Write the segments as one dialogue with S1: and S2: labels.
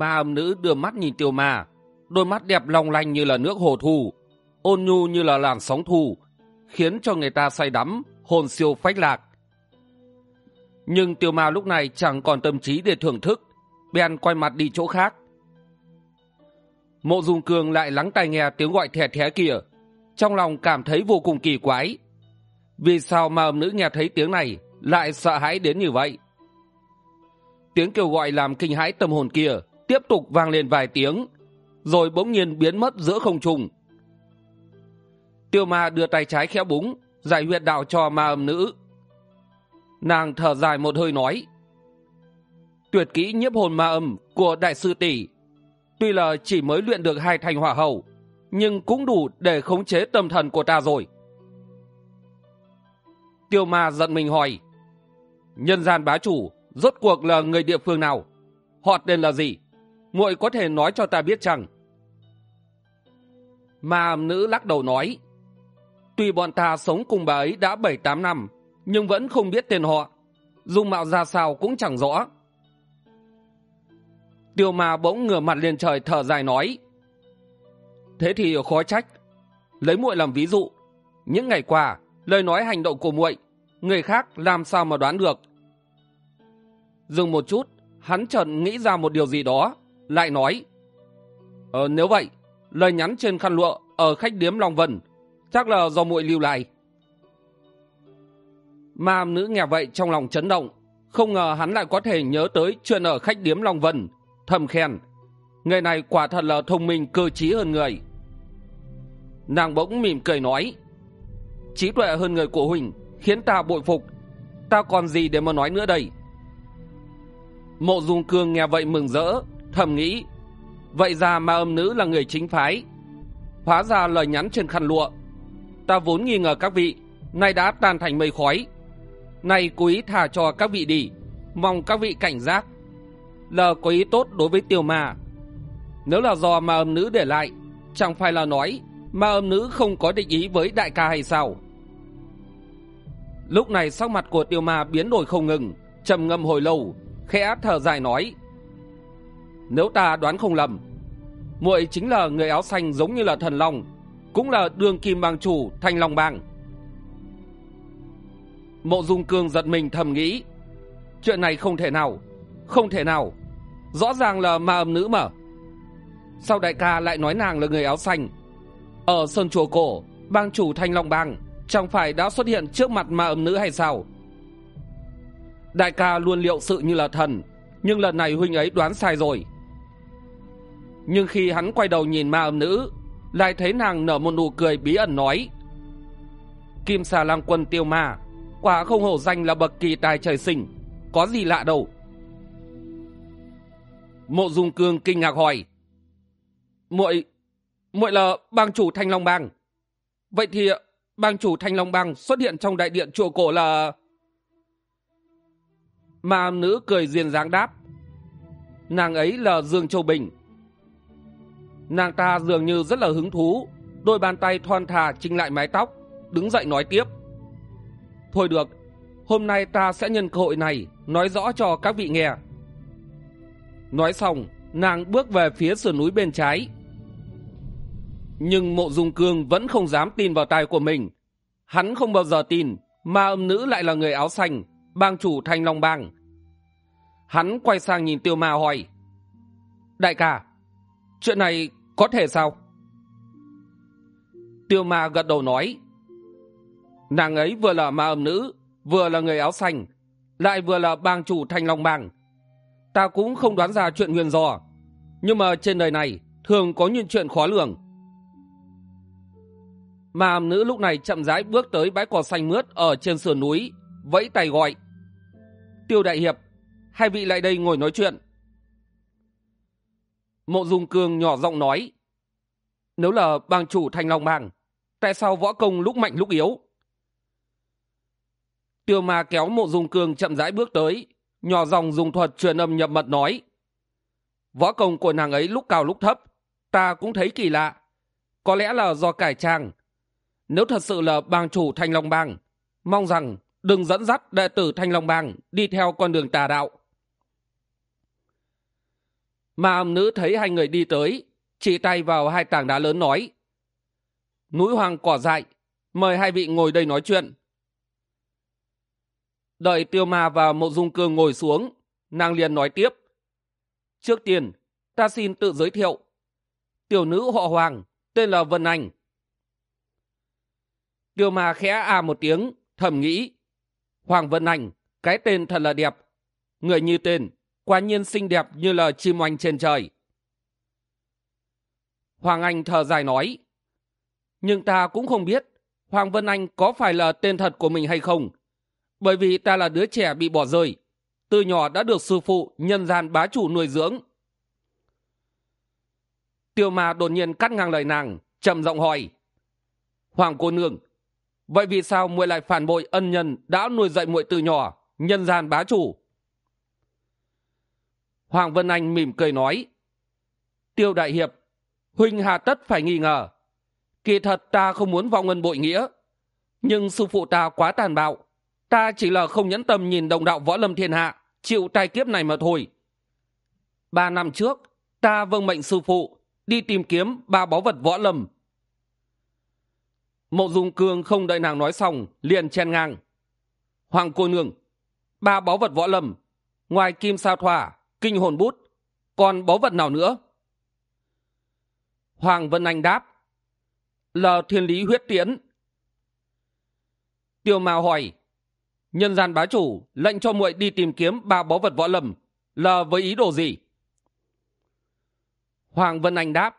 S1: ba âm nữ đưa mắt nhìn tiêu ma, đôi mắt đẹp long lanh như là nước hồ thu, ôn nhu như là làn sóng thu, khiến cho người ta say đắm, hồn siêu phách lạc. Nhưng tiêu ma lúc này chẳng còn tâm trí để thưởng thức, bèn quay mặt đi chỗ khác. Mộ dung cường lại lắng tai nghe tiếng gọi thẻ thé kia, trong lòng cảm thấy vô cùng kỳ quái. Vì sao mà âm nữ nghe thấy tiếng này lại sợ hãi đến như vậy? Tiếng kêu gọi làm kinh hãi tâm hồn kia tiếp tục vang lên vài tiếng, rồi bỗng nhiên biến mất giữa không trung. Tiêu ma đưa tay trái khẽ búng, giải huyệt đạo cho ma âm nữ. Nàng thở dài một hơi nói, tuyệt kỹ nhiếp hồn ma âm của đại sư tỷ tuy là chỉ mới luyện được hai thành hỏa hầu, nhưng cũng đủ để khống chế tâm thần của ta rồi tiêu ma giận mình hỏi nhân gian bá chủ rốt cuộc là người địa phương nào họ tên là gì muội có thể nói cho ta biết chăng? Mà nữ lắc đầu nói, tuy bọn ta sống cùng bà ấy đã bảy tám năm, nhưng vẫn không biết tên họ, dung mạo ra sao cũng chẳng rõ. Tiêu ma bỗng ngửa mặt lên trời thở dài nói, thế thì khó trách, lấy muội làm ví dụ, những ngày qua, lời nói hành động của muội, người khác làm sao mà đoán được? Dừng một chút, hắn chợt nghĩ ra một điều gì đó lại nói ờ nếu vậy, lời nhắn trên khăn lụa ở khách điếm long vân, chắc là do muội lưu lại. Ma nữ nghe vậy trong lòng chấn động, không ngờ hắn lại có thể nhớ tới chuyện ở khách điếm long vân, thầm khen, người này quả thật là thông minh, cơ t r í hơn người. Nàng bỗng mỉm cười nói, trí tuệ hơn người của huỳnh khiến ta bội phục, ta còn gì để mà nói nữa đây? Mộ dung cương nghe vậy mừng rỡ thầm nghĩ, vậy ra ma âm nữ là người chính phái, hóa ra lời nhắn trên khăn lụa. Ta vốn nghi ngờ các vị, nay đã tan thành mây khói. Nay cố ý thả cho các vị đi, mong các vị cảnh giác. Là có ý tốt đối với tiêu ma. Nếu là do ma âm nữ để lại, chẳng phải là nói ma âm nữ không có định ý với đại ca hay sao? Lúc này sắc mặt của tiêu ma biến đổi không ngừng, trầm ngâm hồi lâu, khẽ thở dài nói nếu ta đoán không lầm, muội chính là người áo xanh giống như là thần long, cũng là đường kim bang chủ thanh long bang. Mộ dung cương giật mình thầm nghĩ, chuyện này không thể nào, không thể nào. Rõ ràng là ma âm nữ mà. Sao đại ca lại nói nàng là người áo xanh? Ở sơn chùa cổ, bang chủ thanh long bang, chẳng phải đã xuất hiện trước mặt ma âm nữ hay sao? Đại ca luôn liệu sự như là thần, nhưng lần này huynh ấy đoán sai rồi nhưng khi hắn quay đầu nhìn ma âm nữ, lại thấy nàng nở một nụ cười bí ẩn nói, kim xà lang quân tiêu ma, quả không hổ danh là bậc kỳ tài trời sinh, có gì lạ đâu? Mộ dung cương kinh ngạc hỏi, muội muội là bang chủ thanh long bang. Vậy thì, bang chủ thanh long bang xuất hiện trong đại điện chùa cổ là mà nữ cười duyên dáng đáp, nàng ấy là dương châu bình nàng ta dường như rất là hứng thú. Đôi bàn tay thon thà chinh lại mái tóc, đứng dậy nói tiếp. Thôi được, hôm nay ta sẽ nhân cơ hội này nói rõ cho các vị nghe. Nói xong, nàng bước về phía sườn núi bên trái. Nhưng mộ dung cương vẫn không dám tin vào tai của mình. Hắn không bao giờ tin, ma âm nữ lại là người áo xanh, bang chủ thanh long bang. Hắn quay sang nhìn tiêu ma hỏi, đại ca, chuyện này có thể sao? Tiêu ma gật đầu nói, nàng ấy vừa là ma âm nữ, vừa là người áo xanh, lại vừa là bang chủ thanh long bang. Ta cũng không đoán ra chuyện huyền do, nhưng mà trên đời này thường có những chuyện khó lường. Ma âm nữ lúc này chậm rãi bước tới bãi cỏ xanh mướt ở trên sườn núi, vẫy tay gọi, tiêu đại hiệp, hai vị lại đây ngồi nói chuyện mộ dung cương nhỏ giọng nói, nếu là bang chủ thanh long bang, tại sao võ công lúc mạnh lúc yếu? Tiêu ma kéo mộ dung cương chậm rãi bước tới, nhỏ dòng dùng thuật truyền âm nhập mật nói, võ công của nàng ấy lúc cao lúc thấp, ta cũng thấy kỳ lạ. Có lẽ là do cải trang. Nếu thật sự là bang chủ thanh long bang, mong rằng đừng dẫn dắt đệ tử thanh long bang đi theo con đường tà đạo mà âm nữ thấy hai người đi tới, chỉ tay vào hai tảng đá lớn nói, núi hoàng cỏ dại, mời hai vị ngồi đây nói chuyện. Đợi tiêu ma và mộ dung cương ngồi xuống, nàng liền nói tiếp, trước tiên, ta xin tự giới thiệu. Tiểu nữ họ hoàng, tên là vân anh. Tiêu ma khẽ à một tiếng, thầm nghĩ, hoàng vân anh, cái tên thật là đẹp, người như tên quả nhiên xinh đẹp như là chim oanh trên trời. Hoàng anh thở dài nói, nhưng ta cũng không biết hoàng vân anh có phải là tên thật của mình hay không, bởi vì ta là đứa trẻ bị bỏ rơi, từ nhỏ đã được sư phụ nhân gian bá chủ nuôi dưỡng. Tiêu ma đột nhiên cắt ngang lời nàng, trầm giọng hỏi, hoàng cô nương, vậy vì sao muội lại phản bội ân nhân đã nuôi dạy muội từ nhỏ nhân gian bá chủ? Hoàng vân anh mỉm cười nói, tiêu đại hiệp, huynh hà tất phải nghi ngờ. Kỳ thật ta không muốn vong ân bội nghĩa, nhưng sư phụ ta quá tàn bạo. Ta chỉ là không nhẫn tâm nhìn đồng đạo võ lâm thiên hạ, chịu tai kiếp này mà thôi. Ba năm trước, ta vâng mệnh sư phụ, đi tìm kiếm ba báu vật võ lâm. Mộ dung cương không đợi nàng nói xong, liền chen ngang. Hoàng cô nương, ba báu vật võ lâm, ngoài kim sa thỏa kinh hồn bút. Còn báu vật nào nữa? Hoàng vân anh đáp. Là thiên lý huyết tiễn. Tiêu mao hỏi. Nhân gian bá chủ lệnh cho muội đi tìm kiếm ba báu vật võ lâm. Là với ý đồ gì? Hoàng vân anh đáp.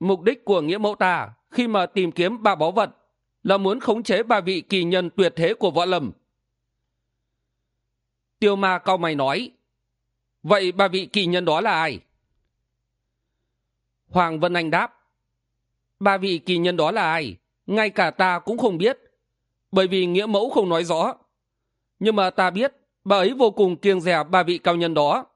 S1: Mục đích của nghĩa mẫu ta khi mà tìm kiếm ba báu vật là muốn khống chế ba vị kỳ nhân tuyệt thế của võ lâm. Tiêu ma cao mày nói vậy ba vị kỳ nhân đó là ai? Hoàng vân anh đáp ba vị kỳ nhân đó là ai? Ngay cả ta cũng không biết, bởi vì nghĩa mẫu không nói rõ. Nhưng mà ta biết, bà ấy vô cùng kiêng dè ba vị cao nhân đó.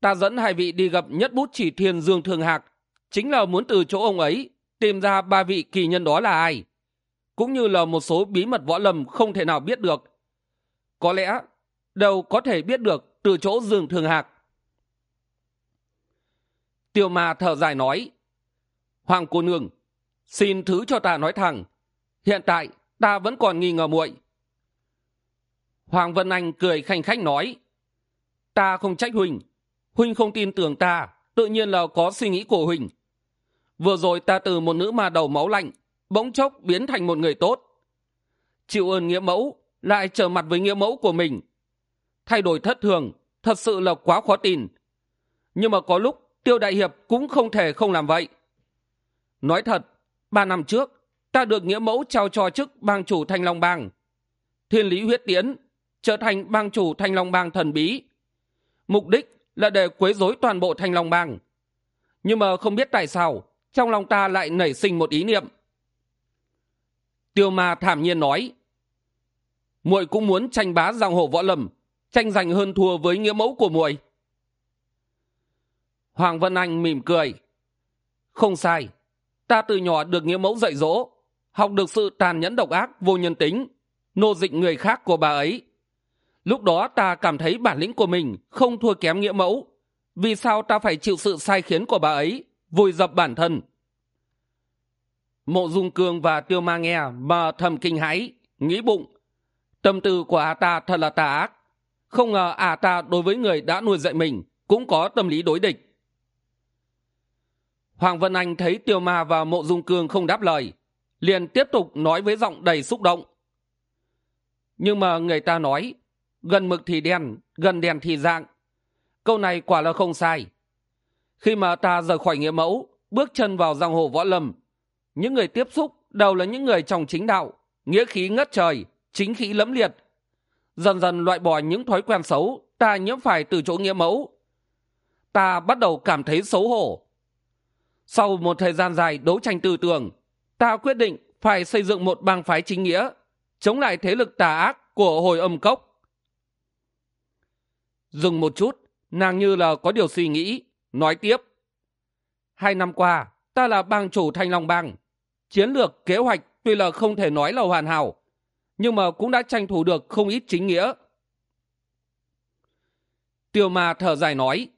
S1: Ta dẫn hai vị đi gặp nhất bút chỉ thiên dương thường hạc, chính là muốn từ chỗ ông ấy tìm ra ba vị kỳ nhân đó là ai. Cũng như là một số bí mật võ lâm không thể nào biết được. Có lẽ đều có thể biết được từ chỗ dương thường hạc. Tiêu ma thở dài nói, hoàng cô nương, xin thứ cho ta nói thẳng, hiện tại ta vẫn còn nghi ngờ muội. Hoàng vân anh cười khanh khách nói, ta không trách huỳnh huynh không tin tưởng ta, tự nhiên là có suy nghĩ của huỳnh. Vừa rồi ta từ một nữ ma đầu máu lạnh, bỗng chốc biến thành một người tốt. Chịu ơn nghĩa mẫu, lại trở mặt với nghĩa mẫu của mình thay đổi thất thường thật sự là quá khó tin. Nhưng mà có lúc tiêu đại hiệp cũng không thể không làm vậy. Nói thật, ba năm trước, ta được nghĩa mẫu trao cho chức bang chủ thanh long bang. Thiên lý huyết tiến trở thành bang chủ thanh long bang thần bí. Mục đích là để quấy rối toàn bộ thanh long bang. Nhưng mà không biết tại sao, trong lòng ta lại nảy sinh một ý niệm. Tiêu ma thảm nhiên nói, muội cũng muốn tranh bá giang hồ võ lâm tranh giành hơn thua với nghĩa mẫu của muội. Hoàng vân anh mỉm cười. Không sai, ta từ nhỏ được nghĩa mẫu dạy dỗ, học được sự tàn nhẫn độc ác, vô nhân tính, nô dịch người khác của bà ấy. Lúc đó ta cảm thấy bản lĩnh của mình không thua kém nghĩa mẫu. Vì sao ta phải chịu sự sai khiến của bà ấy, vùi dập bản thân? Mộ dung cương và tiêu ma nghe mà thầm kinh hãi, nghĩ bụng. Tâm tư của a ta thật là tà ác không ngờ à ta đối với người đã nuôi dạy mình cũng có tâm lý đối địch. Hoàng vân anh thấy tiêu ma và mộ dung cương không đáp lời, liền tiếp tục nói với giọng đầy xúc động. Nhưng mà người ta nói, gần mực thì đen, gần đèn thì dạng. Câu này quả là không sai. Khi mà ta rời khỏi nghĩa mẫu, bước chân vào giang hồ võ lâm, những người tiếp xúc đều là những người trong chính đạo, nghĩa khí ngất trời, chính khí lẫm liệt dần dần loại bỏ những thói quen xấu, ta nhiễm phải từ chỗ nghĩa mẫu. Ta bắt đầu cảm thấy xấu hổ. Sau một thời gian dài đấu tranh tư tưởng, ta quyết định phải xây dựng một bang phái chính nghĩa, chống lại thế lực tà ác của hồi âm cốc. Dừng một chút, nàng như là có điều suy nghĩ, nói tiếp. Hai năm qua, ta là bang chủ thanh long bang. Chiến lược kế hoạch tuy là không thể nói là hoàn hảo nhưng mà cũng đã tranh thủ được không ít chính nghĩa. Tiêu ma thở dài nói,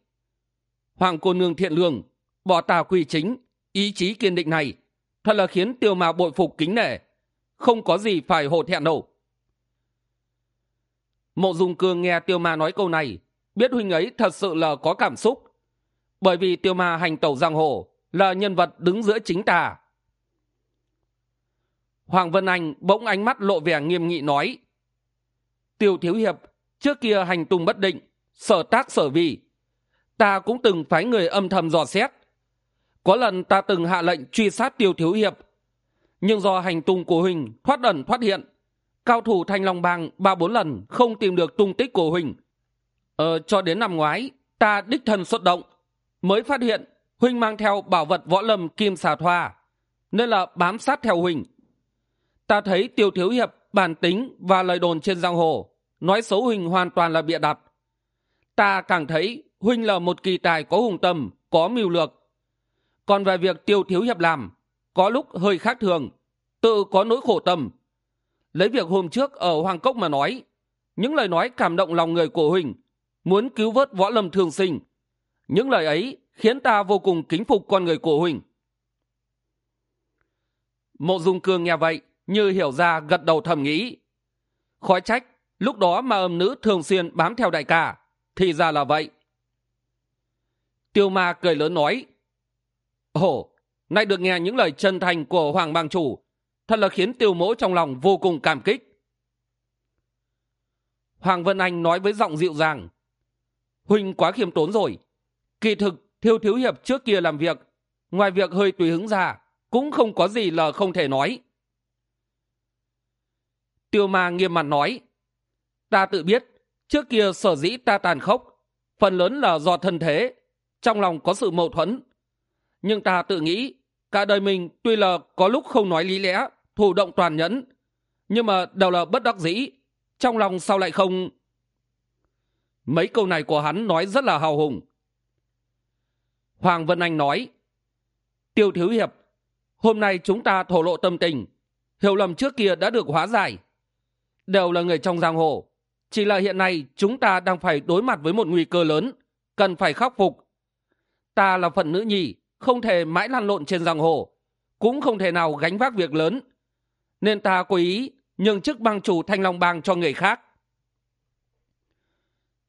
S1: hoàng cô nương thiện lương, bỏ tà quy chính, ý chí kiên định này, thật là khiến tiêu ma bội phục kính nể, không có gì phải hổ thẹn đâu. Mộ dung cương nghe tiêu ma nói câu này, biết huynh ấy thật sự là có cảm xúc, bởi vì tiêu ma hành tẩu giang hồ là nhân vật đứng giữa chính tà hoàng vân anh bỗng ánh mắt lộ vẻ nghiêm nghị nói tiêu thiếu hiệp trước kia hành tung bất định sở tác sở vì ta cũng từng phái người âm thầm dò xét. Có lần ta từng hạ lệnh truy sát tiêu thiếu hiệp nhưng do hành tung của huỳnh thoát ẩn thoát hiện cao thủ thanh long bang ba bốn lần không tìm được tung tích của huỳnh. Ờ, cho đến năm ngoái ta đích thân xuất động mới phát hiện huỳnh mang theo bảo vật võ lâm kim xà thoa nên là bám sát theo huỳnh ta thấy tiêu thiếu hiệp bản tính và lời đồn trên giang hồ, nói xấu huỳnh hoàn toàn là bịa đặt. Ta càng thấy huynh là một kỳ tài có hùng tâm, có mưu lược. Còn về việc tiêu thiếu hiệp làm, có lúc hơi khác thường, tự có nỗi khổ tâm. Lấy việc hôm trước ở hoàng cốc mà nói, những lời nói cảm động lòng người của huỳnh, muốn cứu vớt võ lâm thường sinh. Những lời ấy khiến ta vô cùng kính phục con người của huỳnh. Mộ dung cương nghe vậy như hiểu ra gật đầu thầm nghĩ. Khói trách, lúc đó mà âm nữ thường xuyên bám theo đại ca, thì ra là vậy. Tiêu ma cười lớn nói, ồ, nay được nghe những lời chân thành của hoàng bang chủ, thật là khiến tiêu mỗ trong lòng vô cùng cảm kích. Hoàng vân anh nói với giọng dịu dàng, huynh quá khiêm tốn rồi. Kỳ thực, thiêu thiếu hiệp trước kia làm việc, ngoài việc hơi tùy hứng ra, cũng không có gì là không thể nói tiêu ma nghiêm mặt nói, ta tự biết, trước kia sở dĩ ta tàn khốc, phần lớn là do thân thế, trong lòng có sự mâu thuẫn. Nhưng ta tự nghĩ, cả đời mình tuy là có lúc không nói lý lẽ thủ động toàn nhẫn, nhưng mà đều là bất đắc dĩ, trong lòng sao lại không? Mấy câu này của hắn nói rất là hào hùng. Hoàng vân anh nói, tiêu thiếu hiệp, hôm nay chúng ta thổ lộ tâm tình, hiểu lầm trước kia đã được hóa giải đều là người trong giang hồ. Chỉ là hiện nay, chúng ta đang phải đối mặt với một nguy cơ lớn, cần phải khắc phục. Ta là phận nữ nhi không thể mãi lăn lộn trên giang hồ, cũng không thể nào gánh vác việc lớn. Nên ta có ý nhường chức bang chủ thanh long bang cho người khác.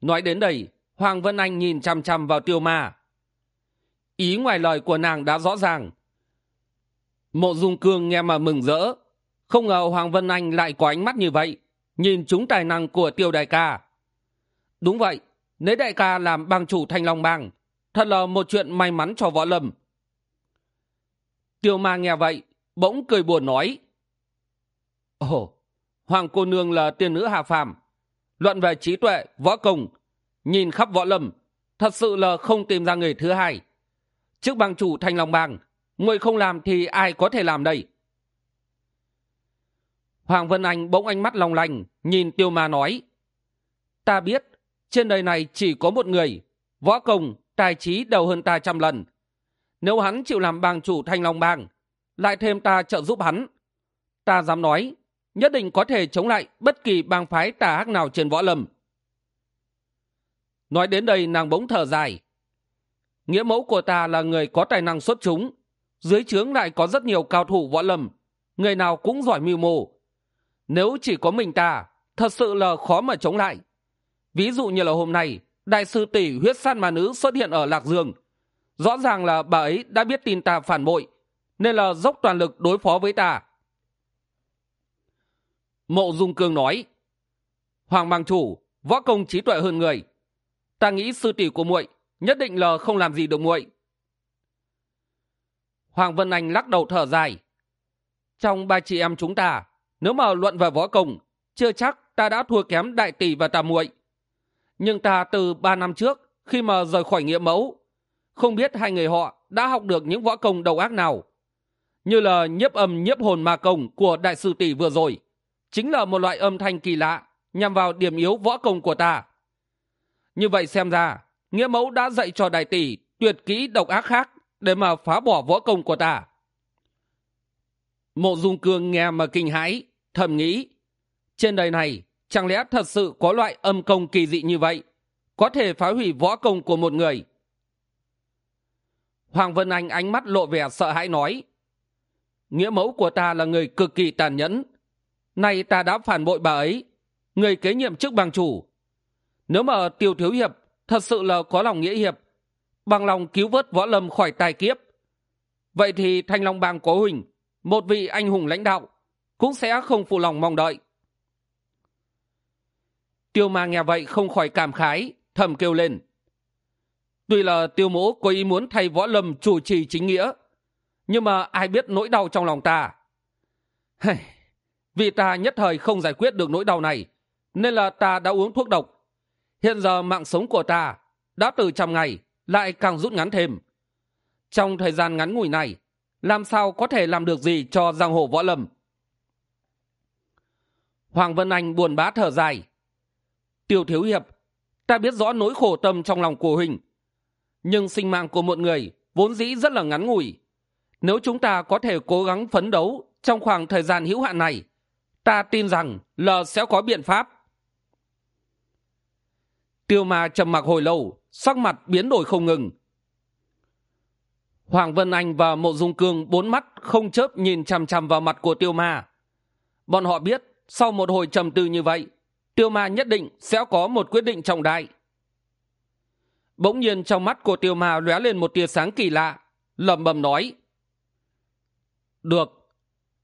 S1: Nói đến đây, hoàng vân anh nhìn chằm chằm vào tiêu ma. Ý ngoài lời của nàng đã rõ ràng. Mộ dung cương nghe mà mừng rỡ. Không ngờ hoàng vân anh lại có ánh mắt như vậy nhìn chúng tài năng của tiêu đại ca. Đúng vậy, nếu đại ca làm bang chủ thanh long bang, thật là một chuyện may mắn cho võ lâm. Tiêu ma nghe vậy, bỗng cười buồn nói. Ồ, hoàng cô nương là tiên nữ hạ phàm, luận về trí tuệ, võ công, nhìn khắp võ lâm, thật sự là không tìm ra người thứ hai. Trước bang chủ thanh long bang, người không làm thì ai có thể làm đây? Hoàng vân anh bỗng ánh mắt long lanh, nhìn tiêu ma nói, ta biết, trên đời này chỉ có một người, võ công, tài trí đầu hơn ta trăm lần. Nếu hắn chịu làm bang chủ thanh long bang, lại thêm ta trợ giúp hắn. Ta dám nói, nhất định có thể chống lại bất kỳ bang phái tà ác nào trên võ lâm. Nói đến đây nàng bỗng thở dài. Nghĩa mẫu của ta là người có tài năng xuất chúng, dưới trướng lại có rất nhiều cao thủ võ lâm, người nào cũng giỏi mưu mô nếu chỉ có mình ta, thật sự là khó mà chống lại. Ví dụ như là hôm nay, đại sư tỷ huyết san mà nữ xuất hiện ở lạc dương. Rõ ràng là bà ấy đã biết tin ta phản bội, nên là dốc toàn lực đối phó với ta. Mộ dung cương nói, hoàng mang chủ, võ công trí tuệ hơn người. Ta nghĩ sư tỷ của muội nhất định là không làm gì được muội. Hoàng vân anh lắc đầu thở dài, trong ba chị em chúng ta nếu mà luận về võ công, chưa chắc ta đã thua kém đại tỷ và tà muội. Nhưng ta từ ba năm trước, khi mà rời khỏi nghĩa mẫu, không biết hai người họ đã học được những võ công đầu ác nào. Như là nhiếp âm, nhiếp hồn ma công của đại sư tỷ vừa rồi, chính là một loại âm thanh kỳ lạ nhằm vào điểm yếu võ công của ta. Như vậy xem ra, nghĩa mẫu đã dạy cho đại tỷ tuyệt kỹ độc ác khác để mà phá bỏ võ công của ta. Mộ dung cương nghe mà kinh hãi thầm nghĩ, trên đời này, chẳng lẽ thật sự có loại âm công kỳ dị như vậy? Có thể phá hủy võ công của một người? Hoàng vân anh ánh mắt lộ vẻ sợ hãi nói, nghĩa mẫu của ta là người cực kỳ tàn nhẫn. Nay ta đã phản bội bà ấy, người kế nhiệm chức bang chủ. Nếu mà tiêu thiếu hiệp thật sự là có lòng nghĩa hiệp, bằng lòng cứu vớt võ lâm khỏi tai kiếp, vậy thì thanh long bang có huỳnh, một vị anh hùng lãnh đạo cũng sẽ không phụ lòng mong đợi. Tiêu ma nghe vậy không khỏi cảm khái, thầm kêu lên. Tuy là tiêu mỗ có ý muốn thay võ lâm chủ trì chính nghĩa, nhưng mà ai biết nỗi đau trong lòng ta? Vì ta nhất thời không giải quyết được nỗi đau này, nên là ta đã uống thuốc độc. Hiện giờ mạng sống của ta đã từ trăm ngày lại càng rút ngắn thêm. Trong thời gian ngắn ngủi này, làm sao có thể làm được gì cho giang hồ võ lâm? Hoàng vân anh buồn bã thở dài. Tiêu thiếu hiệp, ta biết rõ nỗi khổ tâm trong lòng của huỳnh, nhưng sinh mạng của một người vốn dĩ rất là ngắn ngủi. Nếu chúng ta có thể cố gắng phấn đấu trong khoảng thời gian hữu hạn này, ta tin rằng l sẽ có biện pháp. Tiêu ma trầm mặc hồi lâu, sắc mặt biến đổi không ngừng. Hoàng vân anh và mộ dung cương bốn mắt không chớp nhìn chằm chằm vào mặt của tiêu ma. Bọn họ biết sau một hồi trầm tư như vậy, tiêu ma nhất định sẽ có một quyết định trọng đại. Bỗng nhiên trong mắt của tiêu ma lóe lên một tia sáng kỳ lạ, lẩm bẩm nói, được,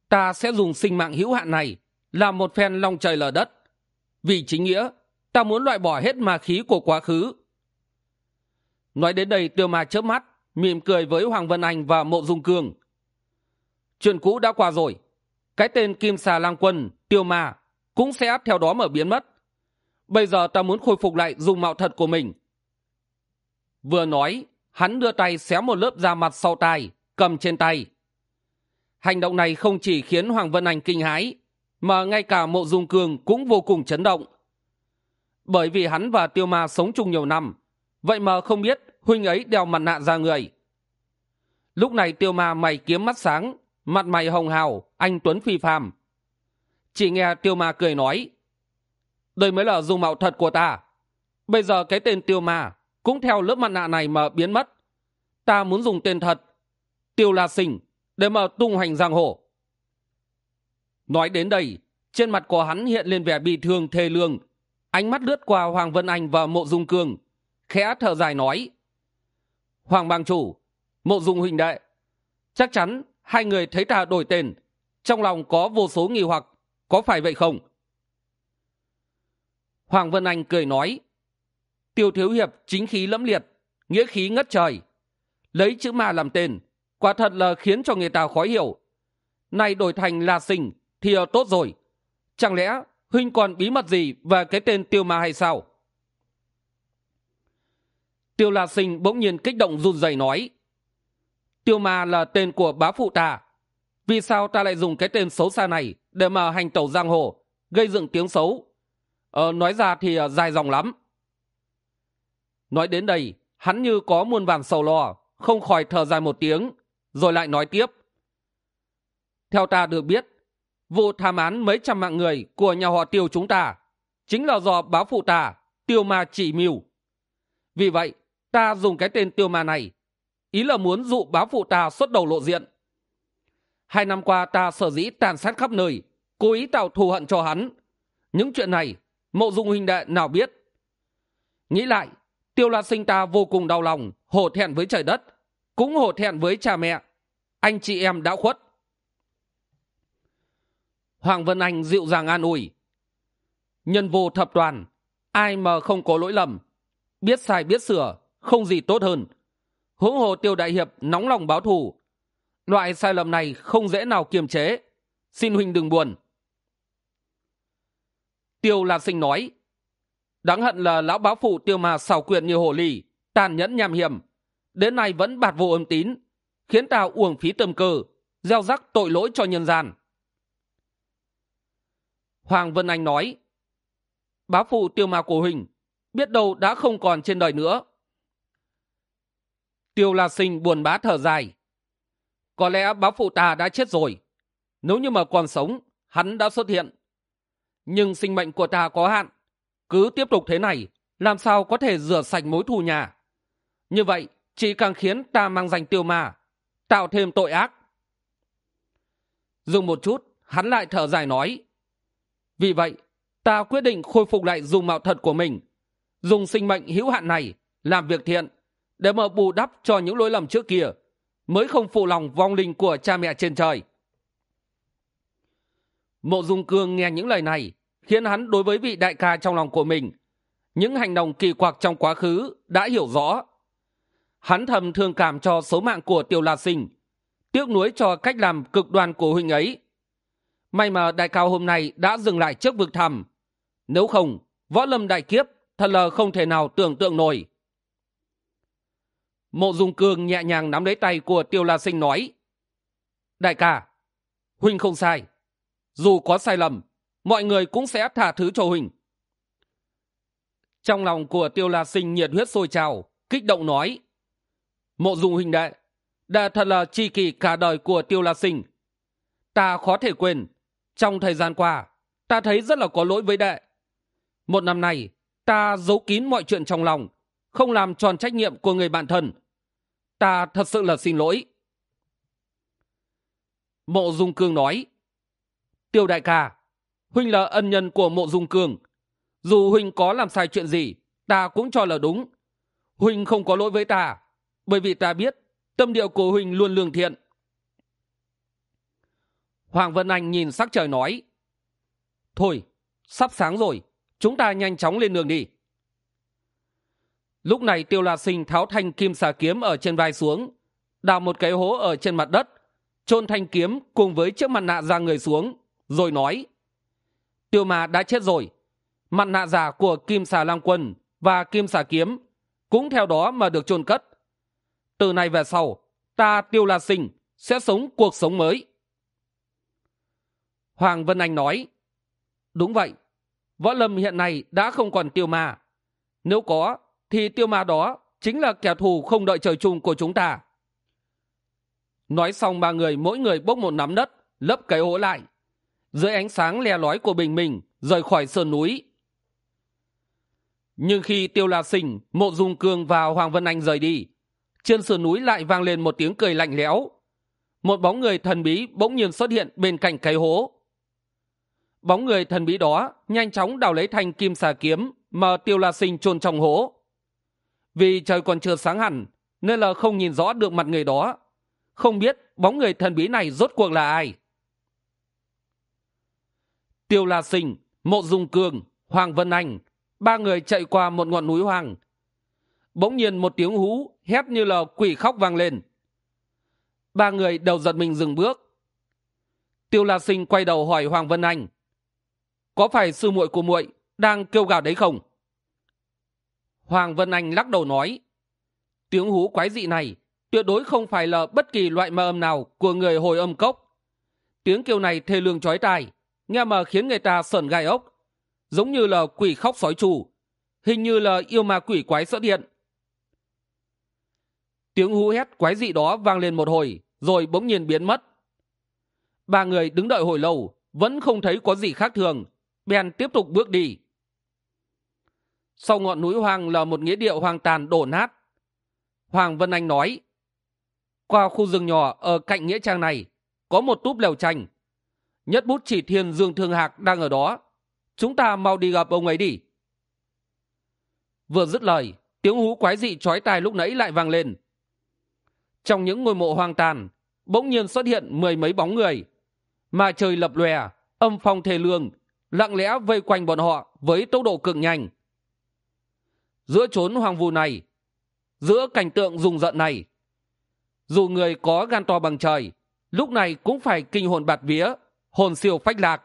S1: ta sẽ dùng sinh mạng hữu hạn này làm một phen long trời lở đất. Vì chính nghĩa, ta muốn loại bỏ hết ma khí của quá khứ. Nói đến đây, tiêu ma chớp mắt, mỉm cười với hoàng vân anh và mộ dung cường. chuyện cũ đã qua rồi. Cái tên kim xà lang quân tiêu ma cũng sẽ theo đó mà biến mất. Bây giờ ta muốn khôi phục lại dung mạo thật của mình. Vừa nói, hắn đưa tay xé một lớp da mặt sau tai, cầm trên tay. Hành động này không chỉ khiến hoàng vân anh kinh hãi, mà ngay cả mộ dung Cường cũng vô cùng chấn động. Bởi vì hắn và tiêu ma sống chung nhiều năm, vậy mà không biết huynh ấy đeo mặt nạ ra người. Lúc này tiêu ma mày kiếm mắt sáng, mặt mày hồng hào, anh tuấn phi phàm chỉ nghe tiêu ma cười nói, đây mới là dung mạo thật của ta. Bây giờ cái tên tiêu ma cũng theo lớp mặt nạ này mà biến mất. Ta muốn dùng tên thật, tiêu la sinh để mà tung hoành giang hồ. Nói đến đây, trên mặt của hắn hiện lên vẻ bi thương thê lương. Ánh mắt lướt qua hoàng vân anh và mộ dung cương, khẽ thở dài nói, hoàng bang chủ, mộ dung huỳnh đệ, chắc chắn hai người thấy ta đổi tên, trong lòng có vô số nghi hoặc có phải vậy không? Hoàng vân anh cười nói, tiêu thiếu hiệp chính khí lẫm liệt, nghĩa khí ngất trời. Lấy chữ ma làm tên, quả thật là khiến cho người ta khó hiểu. Nay đổi thành là sình thì tốt rồi. Chẳng lẽ huynh còn bí mật gì về cái tên tiêu ma hay sao? Tiêu la sinh bỗng nhiên kích động run rẩy nói, tiêu ma là tên của bá phụ ta vì sao ta lại dùng cái tên xấu xa này để mà hành tẩu giang hồ gây dựng tiếng xấu? Ờ, nói ra thì ờ, dài dòng lắm. Nói đến đây hắn như có muôn vàn sầu lo không khỏi thở dài một tiếng rồi lại nói tiếp. Theo ta được biết vụ tham án mấy trăm mạng người của nhà họ tiêu chúng ta chính là do báo phụ ta tiêu ma chỉ mưu vì vậy ta dùng cái tên tiêu ma này ý là muốn dụ báo phụ ta xuất đầu lộ diện hai năm qua ta sở dĩ tàn sát khắp nơi, cố ý tạo thù hận cho hắn. Những chuyện này, mộ dung huynh đệ nào biết? Nghĩ lại, tiêu la sinh ta vô cùng đau lòng, hổ thẹn với trời đất, cũng hổ thẹn với cha mẹ. Anh chị em đã khuất. Hoàng vân anh dịu dàng an ủi. Nhân vô thập toàn, ai mà không có lỗi lầm? Biết sai biết sửa, không gì tốt hơn. Huống hồ tiêu đại hiệp nóng lòng báo thù loại sai lầm này không dễ nào kiềm chế. Xin huynh đừng buồn. Tiêu la sinh nói, đáng hận là lão báo phụ tiêu mà xảo quyệt như hồ ly, tàn nhẫn nham hiểm. Đến nay vẫn bạt vô âm tín, khiến ta uổng phí tâm cơ, gieo rắc tội lỗi cho nhân gian. Hoàng vân anh nói, bá phụ tiêu ma của huỳnh biết đâu đã không còn trên đời nữa. Tiêu la sinh buồn bã thở dài có lẽ bá phụ ta đã chết rồi. Nếu như mà còn sống, hắn đã xuất hiện. Nhưng sinh mệnh của ta có hạn. Cứ tiếp tục thế này, làm sao có thể rửa sạch mối thù nhà? Như vậy, chỉ càng khiến ta mang danh tiêu ma, tạo thêm tội ác. Dừng một chút, hắn lại thở dài nói. Vì vậy, ta quyết định khôi phục lại dùng mạo thật của mình. Dùng sinh mệnh hữu hạn này làm việc thiện, để mở bù đắp cho những lỗi lầm trước kia mới không phụ lòng vong linh của cha mẹ trên trời. Mộ dung cương nghe những lời này, khiến hắn đối với vị đại ca trong lòng của mình, những hành động kỳ quặc trong quá khứ đã hiểu rõ. Hắn thầm thương cảm cho số mạng của tiêu la sinh, tiếc nuối cho cách làm cực đoan của huynh ấy. May mà đại cao hôm nay đã dừng lại trước vực thẳm, nếu không, võ lâm đại kiếp thật là không thể nào tưởng tượng nổi mộ dung cương nhẹ nhàng nắm lấy tay của tiêu la sinh nói, đại ca, huynh không sai. Dù có sai lầm, mọi người cũng sẽ thả thứ cho huynh. Trong lòng của tiêu la sinh nhiệt huyết sôi trào, kích động nói, mộ dung huynh đệ, đã thật là tri kỷ cả đời của tiêu la sinh. Ta khó thể quên, trong thời gian qua, ta thấy rất là có lỗi với đệ. Một năm này ta giấu kín mọi chuyện trong lòng không làm tròn trách nhiệm của người bạn thân. Ta thật sự là xin lỗi. Mộ dung cương nói, tiêu đại ca, huynh là ân nhân của mộ dung cương. Dù huynh có làm sai chuyện gì, ta cũng cho là đúng. Huynh không có lỗi với ta, bởi vì ta biết tâm địa của huynh luôn lương thiện. Hoàng vân anh nhìn sắc trời nói, thôi, sắp sáng rồi, chúng ta nhanh chóng lên đường đi lúc này tiêu la sinh tháo thanh kim xà kiếm ở trên vai xuống, đào một cái hố ở trên mặt đất, chôn thanh kiếm cùng với chiếc mặt nạ ra người xuống, rồi nói, tiêu ma đã chết rồi. Mặt nạ giả của kim xà lang quân và kim xà kiếm cũng theo đó mà được chôn cất. Từ nay về sau, ta, tiêu la sinh, sẽ sống cuộc sống mới. Hoàng vân anh nói, đúng vậy. Võ lâm hiện nay đã không còn tiêu ma. Nếu có thì tiêu ma đó chính là kẻ thù không đợi trời chung của chúng ta. Nói xong ba người, mỗi người bốc một nắm đất, lấp cái hố lại. Dưới ánh sáng le lói của bình minh, rời khỏi sơn núi. Nhưng khi tiêu la sinh, mộ dung cương và hoàng vân anh rời đi, trên sườn núi lại vang lên một tiếng cười lạnh lẽo. Một bóng người thần bí bỗng nhiên xuất hiện bên cạnh cái hố. Bóng người thần bí đó nhanh chóng đào lấy thanh kim xà kiếm mà tiêu la sinh chôn trong hố vì trời còn chưa sáng hẳn, nên là không nhìn rõ được mặt người đó. Không biết bóng người thần bí này rốt cuộc là ai. Tiêu la sinh, mộ dung cường, hoàng vân anh, ba người chạy qua một ngọn núi hoàng bỗng nhiên một tiếng hú hét như là quỷ khóc vang lên. Ba người đầu giật mình dừng bước. Tiêu la sinh quay đầu hỏi hoàng vân anh, có phải sư muội của muội đang kêu gào đấy không? Hoàng vân anh lắc đầu nói, tiếng hú quái dị này tuyệt đối không phải là bất kỳ loại ma âm nào của người hồi âm cốc. Tiếng kêu này thê lương chói tai, nghe mà khiến người ta sởn gai ốc, giống như là quỷ khóc sói trù hình như là yêu ma quỷ quái xuất hiện. Tiếng hú hét quái dị đó vang lên một hồi, rồi bỗng nhiên biến mất. Ba người đứng đợi hồi lâu, vẫn không thấy có gì khác thường, bèn tiếp tục bước đi sau ngọn núi hoang là một nghĩa địa hoang tàn đổ nát. Hoàng vân anh nói, qua khu rừng nhỏ ở cạnh nghĩa trang này, có một túp lều tranh. Nhất bút chỉ thiên dương thương hạc đang ở đó. Chúng ta mau đi gặp ông ấy đi. Vừa dứt lời, tiếng hú quái dị chói tai lúc nãy lại vang lên. Trong những ngôi mộ hoang tàn, bỗng nhiên xuất hiện mười mấy bóng người. Mà trời lập lòe, âm phong thề lương, lặng lẽ vây quanh bọn họ với tốc độ cực nhanh giữa chốn hoàng vu này, giữa cảnh tượng rùng rợn này. Dù người có gan to bằng trời, lúc này cũng phải kinh hồn bạt vía, hồn siêu phách lạc.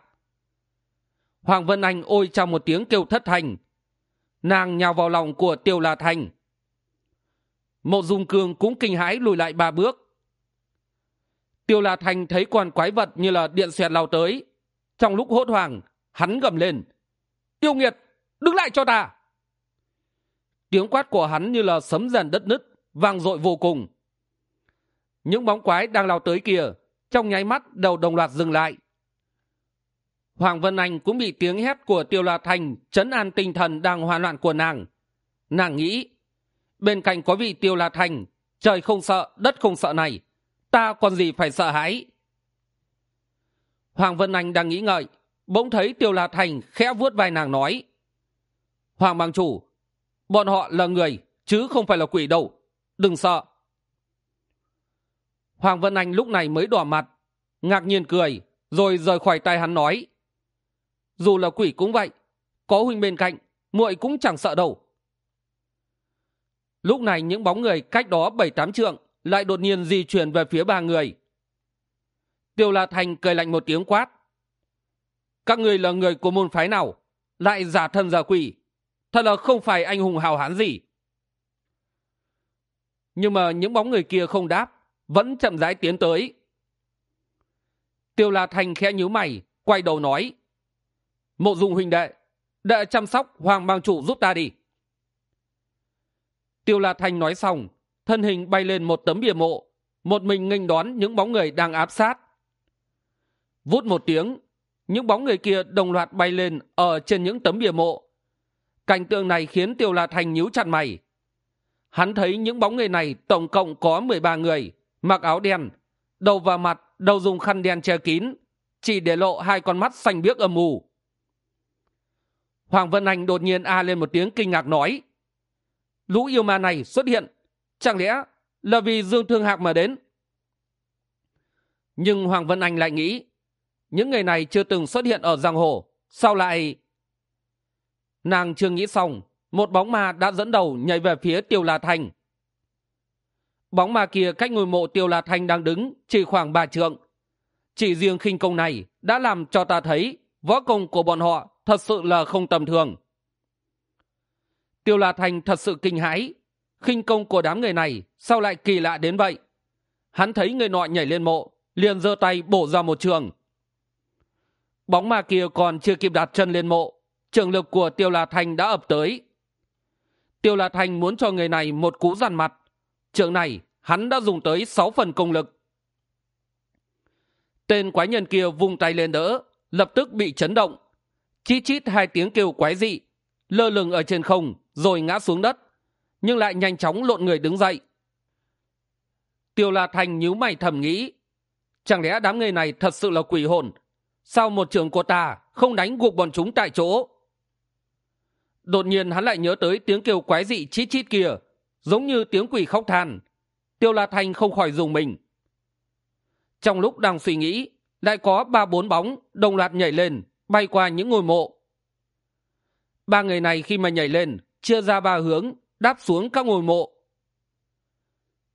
S1: Hoàng vân anh ôi trong một tiếng kêu thất thành nàng nhào vào lòng của tiêu la thành mộ dung cương cũng kinh hãi lùi lại ba bước. Tiêu la thành thấy con quái vật như là điện xẹt lao tới. Trong lúc hốt hoảng, hắn gầm lên. Tiêu nghiệt đứng lại cho ta! Tiếng quát của hắn như là sấm rền đất nứt, vang dội vô cùng. Những bóng quái đang lao tới kia, trong nháy mắt đầu đồng loạt dừng lại. Hoàng vân anh cũng bị tiếng hét của tiêu la thành chấn an tinh thần đang hoan loạn của nàng. Nàng nghĩ, bên cạnh có vị tiêu la thành, trời không sợ, đất không sợ này, ta còn gì phải sợ hãi? Hoàng vân anh đang nghĩ ngợi, bỗng thấy tiêu la thành khẽ vuốt vai nàng nói, hoàng bang chủ bọn họ là người, chứ không phải là quỷ đâu. Đừng sợ. Hoàng vân anh lúc này mới đỏ mặt, ngạc nhiên cười, rồi rời khỏi tay hắn nói. Dù là quỷ cũng vậy, có huynh bên cạnh, muội cũng chẳng sợ đâu. Lúc này những bóng người cách đó bảy tám trượng lại đột nhiên di chuyển về phía ba người. Tiêu la thành cười lạnh một tiếng quát. Các người là người của môn phái nào? Lại giả thân giả quỷ thật là không phải anh hùng hào hán gì. Nhưng mà những bóng người kia không đáp, vẫn chậm rãi tiến tới. Tiêu la thành khẽ nhíu mày, quay đầu nói, mộ dung huynh đệ đệ chăm sóc hoàng bang chủ giúp ta đi. Tiêu la thành nói xong, thân hình bay lên một tấm bìa mộ, một mình nghênh đón những bóng người đang áp sát. Vút một tiếng, những bóng người kia đồng loạt bay lên ở trên những tấm bìa mộ cảnh tượng này khiến tiêu la thành nhíu chặt mày. Hắn thấy những bóng người này tổng cộng có mười ba người, mặc áo đen, đầu và mặt đầu dùng khăn đen che kín, chỉ để lộ hai con mắt xanh biếc âm mù hoàng vân anh đột nhiên a lên một tiếng kinh ngạc nói, lũ yêu ma này xuất hiện, chẳng lẽ là vì dương thương hạc mà đến? Nhưng hoàng vân anh lại nghĩ, những người này chưa từng xuất hiện ở giang hồ, sao lại nàng chưa nghĩ xong, một bóng ma đã dẫn đầu nhảy về phía tiêu la thành. Bóng ma kia cách ngôi mộ tiêu la thành đang đứng chỉ khoảng ba trượng. Chỉ riêng khinh công này đã làm cho ta thấy võ công của bọn họ thật sự là không tầm thường. Tiêu la thành thật sự kinh hãi, khinh công của đám người này sao lại kỳ lạ đến vậy? Hắn thấy người nọ nhảy lên mộ, liền giơ tay bổ ra một trường. Bóng ma kia còn chưa kịp đặt chân lên mộ trường lực của tiêu la thành đã ập tới. Tiêu la thành muốn cho người này một cú dằn mặt. Trường này, hắn đã dùng tới sáu phần công lực. Tên quái nhân kia vung tay lên đỡ, lập tức bị chấn động. Chít chít hai tiếng kêu quái dị, lơ lửng ở trên không, rồi ngã xuống đất, nhưng lại nhanh chóng lộn người đứng dậy. Tiêu la thành nhíu mày thầm nghĩ, chẳng lẽ đám người này thật sự là quỷ hồn? Sao một trường của ta không đánh gục bọn chúng tại chỗ? Đột nhiên hắn lại nhớ tới tiếng kêu quái dị chít chít kia, giống như tiếng quỷ khóc than. Tiêu la Thanh không khỏi dùng mình. Trong lúc đang suy nghĩ, lại có ba bốn bóng đồng loạt nhảy lên, bay qua những ngôi mộ. Ba người này khi mà nhảy lên, chia ra ba hướng, đáp xuống các ngôi mộ.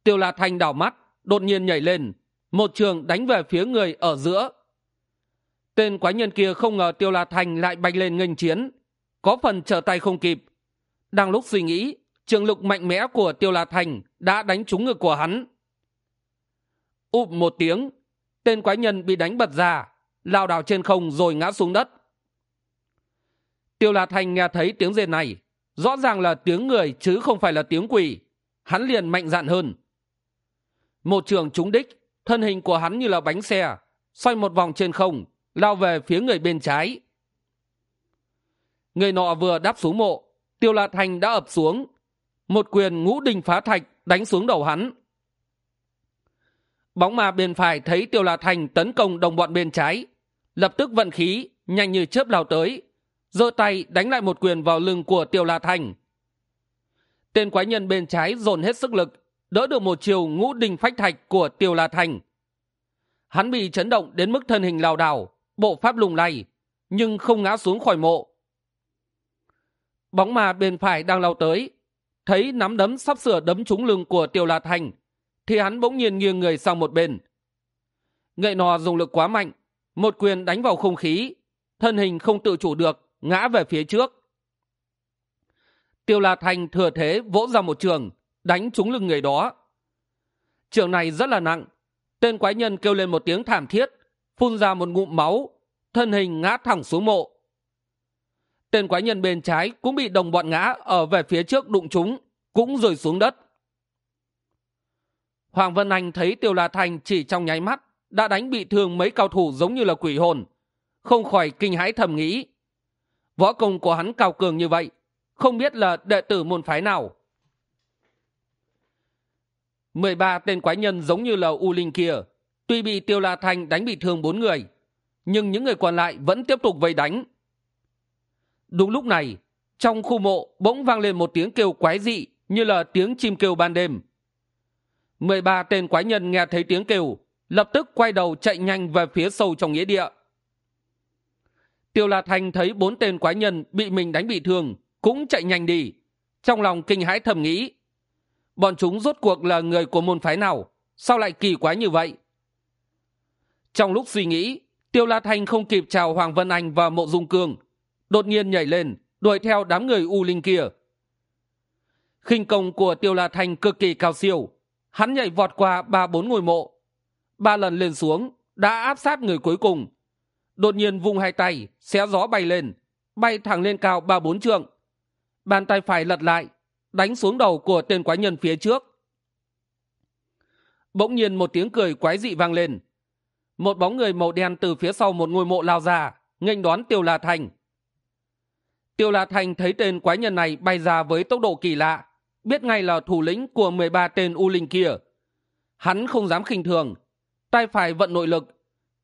S1: Tiêu la Thanh đảo mắt, đột nhiên nhảy lên, một trường đánh về phía người ở giữa. Tên quái nhân kia không ngờ tiêu la Thanh lại bay lên nghênh chiến có phần trở tay không kịp. Đang lúc suy nghĩ, trường lực mạnh mẽ của tiêu la thành đã đánh trúng ngực của hắn. Ụp một tiếng, tên quái nhân bị đánh bật ra, lao đảo trên không rồi ngã xuống đất. Tiêu la thành nghe thấy tiếng rên này, rõ ràng là tiếng người chứ không phải là tiếng quỷ. Hắn liền mạnh dạn hơn. Một trường trúng đích, thân hình của hắn như là bánh xe, xoay một vòng trên không, lao về phía người bên trái người nọ vừa đáp xuống mộ, tiêu lạt thành đã ập xuống. Một quyền ngũ đình phá thạch đánh xuống đầu hắn. Bóng ma bên phải thấy tiêu lạt thành tấn công đồng bọn bên trái, lập tức vận khí nhanh như chớp lao tới, giơ tay đánh lại một quyền vào lưng của tiêu lạt thành tên quái nhân bên trái dồn hết sức lực, đỡ được một chiều ngũ đình phách thạch của tiêu la thành hắn bị chấn động đến mức thân hình lảo đảo, bộ pháp lùng lay, nhưng không ngã xuống khỏi mộ bóng ma bên phải đang lao tới. Thấy nắm đấm sắp sửa đấm trúng lưng của tiêu la thành thì hắn bỗng nhiên nghiêng người sang một bên. Ngậy nò dùng lực quá mạnh, một quyền đánh vào không khí, thân hình không tự chủ được, ngã về phía trước. Tiêu la thành thừa thế vỗ ra một trường, đánh trúng lưng người đó. Trường này rất là nặng, tên quái nhân kêu lên một tiếng thảm thiết, phun ra một ngụm máu, thân hình ngã thẳng xuống mộ tên quái nhân bên trái cũng bị đồng bọn ngã ở về phía trước đụng chúng, cũng rơi xuống đất. Hoàng vân anh thấy tiêu la thành chỉ trong nháy mắt đã đánh bị thương mấy cao thủ giống như là quỷ hồn, không khỏi kinh hãi thầm nghĩ. Võ công của hắn cao cường như vậy, không biết là đệ tử môn phái nào. Mười ba tên quái nhân giống như là u linh kia, tuy bị tiêu la thanh đánh bị thương bốn người, nhưng những người còn lại vẫn tiếp tục vây đánh đúng lúc này, trong khu mộ bỗng vang lên một tiếng kêu quái dị như là tiếng chim kêu ban đêm. Mười ba tên quái nhân nghe thấy tiếng kêu, lập tức quay đầu chạy nhanh về phía sâu trong nghĩa địa. Tiêu la thanh thấy bốn tên quái nhân bị mình đánh bị thương, cũng chạy nhanh đi. Trong lòng kinh hãi thầm nghĩ, bọn chúng rốt cuộc là người của môn phái nào? Sao lại kỳ quái như vậy? Trong lúc suy nghĩ, tiêu la thanh không kịp chào hoàng vân anh và mộ dung cương đột nhiên nhảy lên, đuổi theo đám người u linh kia. Khinh công của tiêu la thanh cực kỳ cao siêu. Hắn nhảy vọt qua ba bốn ngôi mộ. Ba lần lên xuống, đã áp sát người cuối cùng. Đột nhiên vung hai tay, xé gió bay lên, bay thẳng lên cao ba bốn trượng. Bàn tay phải lật lại, đánh xuống đầu của tên quái nhân phía trước. Bỗng nhiên một tiếng cười quái dị vang lên. Một bóng người màu đen từ phía sau một ngôi mộ lao ra, nghênh đón tiêu la thành tiêu la thành thấy tên quái nhân này bay ra với tốc độ kỳ lạ, biết ngay là thủ lĩnh của mười ba tên u linh kia. Hắn không dám khinh thường, tay phải vận nội lực,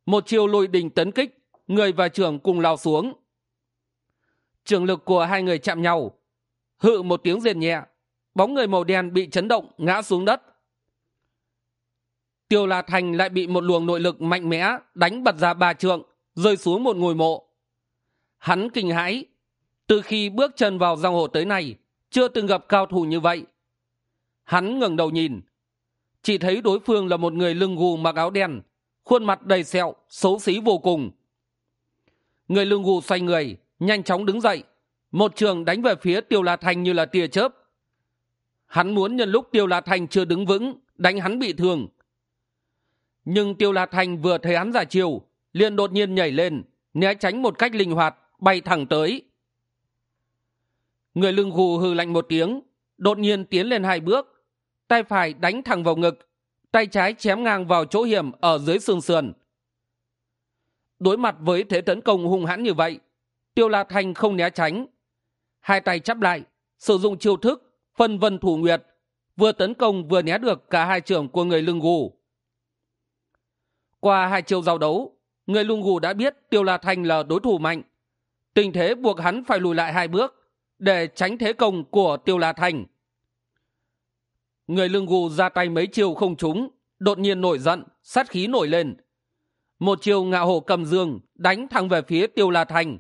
S1: một chiều lùi đình tấn kích, người và trưởng cùng lao xuống. Trường lực của hai người chạm nhau, hự một tiếng rền nhẹ, bóng người màu đen bị chấn động ngã xuống đất. Tiêu la thành lại bị một luồng nội lực mạnh mẽ đánh bật ra ba trượng, rơi xuống một ngôi mộ. Hắn kinh hãi từ khi bước chân vào giang hồ tới nay, chưa từng gặp cao thủ như vậy. Hắn ngẩng đầu nhìn. Chỉ thấy đối phương là một người lưng gù mặc áo đen, khuôn mặt đầy sẹo, xấu xí vô cùng. Người lưng gù xoay người, nhanh chóng đứng dậy. Một trường đánh về phía tiêu la thành như là tia chớp. Hắn muốn nhân lúc tiêu la thành chưa đứng vững, đánh hắn bị thương. Nhưng tiêu la thành vừa thấy hắn giả chiều liền đột nhiên nhảy lên, né tránh một cách linh hoạt, bay thẳng tới người lưng gù hừ lạnh một tiếng, đột nhiên tiến lên hai bước, tay phải đánh thẳng vào ngực, tay trái chém ngang vào chỗ hiểm ở dưới xương sườn. Đối mặt với thế tấn công hung hãn như vậy, tiêu la Thanh không né tránh. Hai tay chắp lại, sử dụng chiêu thức phân vân thủ nguyệt, vừa tấn công vừa né được cả hai trưởng của người lưng gù. Qua hai chiêu giao đấu, người lưng gù đã biết tiêu la Thanh là đối thủ mạnh. Tình thế buộc hắn phải lùi lại hai bước để tránh thế công của tiêu la thành. Người lương gù ra tay mấy chiêu không trúng, đột nhiên nổi giận, sát khí nổi lên. Một chiều ngạo hổ cầm dương, đánh thẳng về phía tiêu la thành.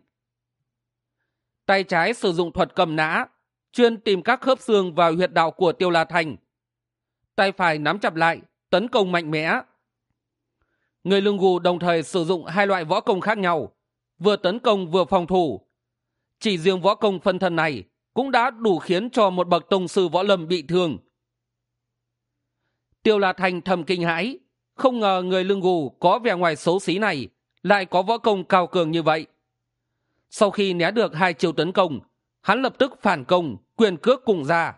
S1: Tay trái sử dụng thuật cầm nã, chuyên tìm các khớp xương vào huyệt đạo của tiêu la thành. Tay phải nắm chặt lại, tấn công mạnh mẽ. Người lương gù đồng thời sử dụng hai loại võ công khác nhau, vừa tấn công vừa phòng thủ chỉ riêng võ công phân thân này cũng đã đủ khiến cho một bậc tông sư võ lâm bị thương. Tiêu la thành thầm kinh hãi, không ngờ người lưng gù có vẻ ngoài xấu xí này lại có võ công cao cường như vậy. Sau khi né được hai chiều tấn công, hắn lập tức phản công, quyền cước cùng ra.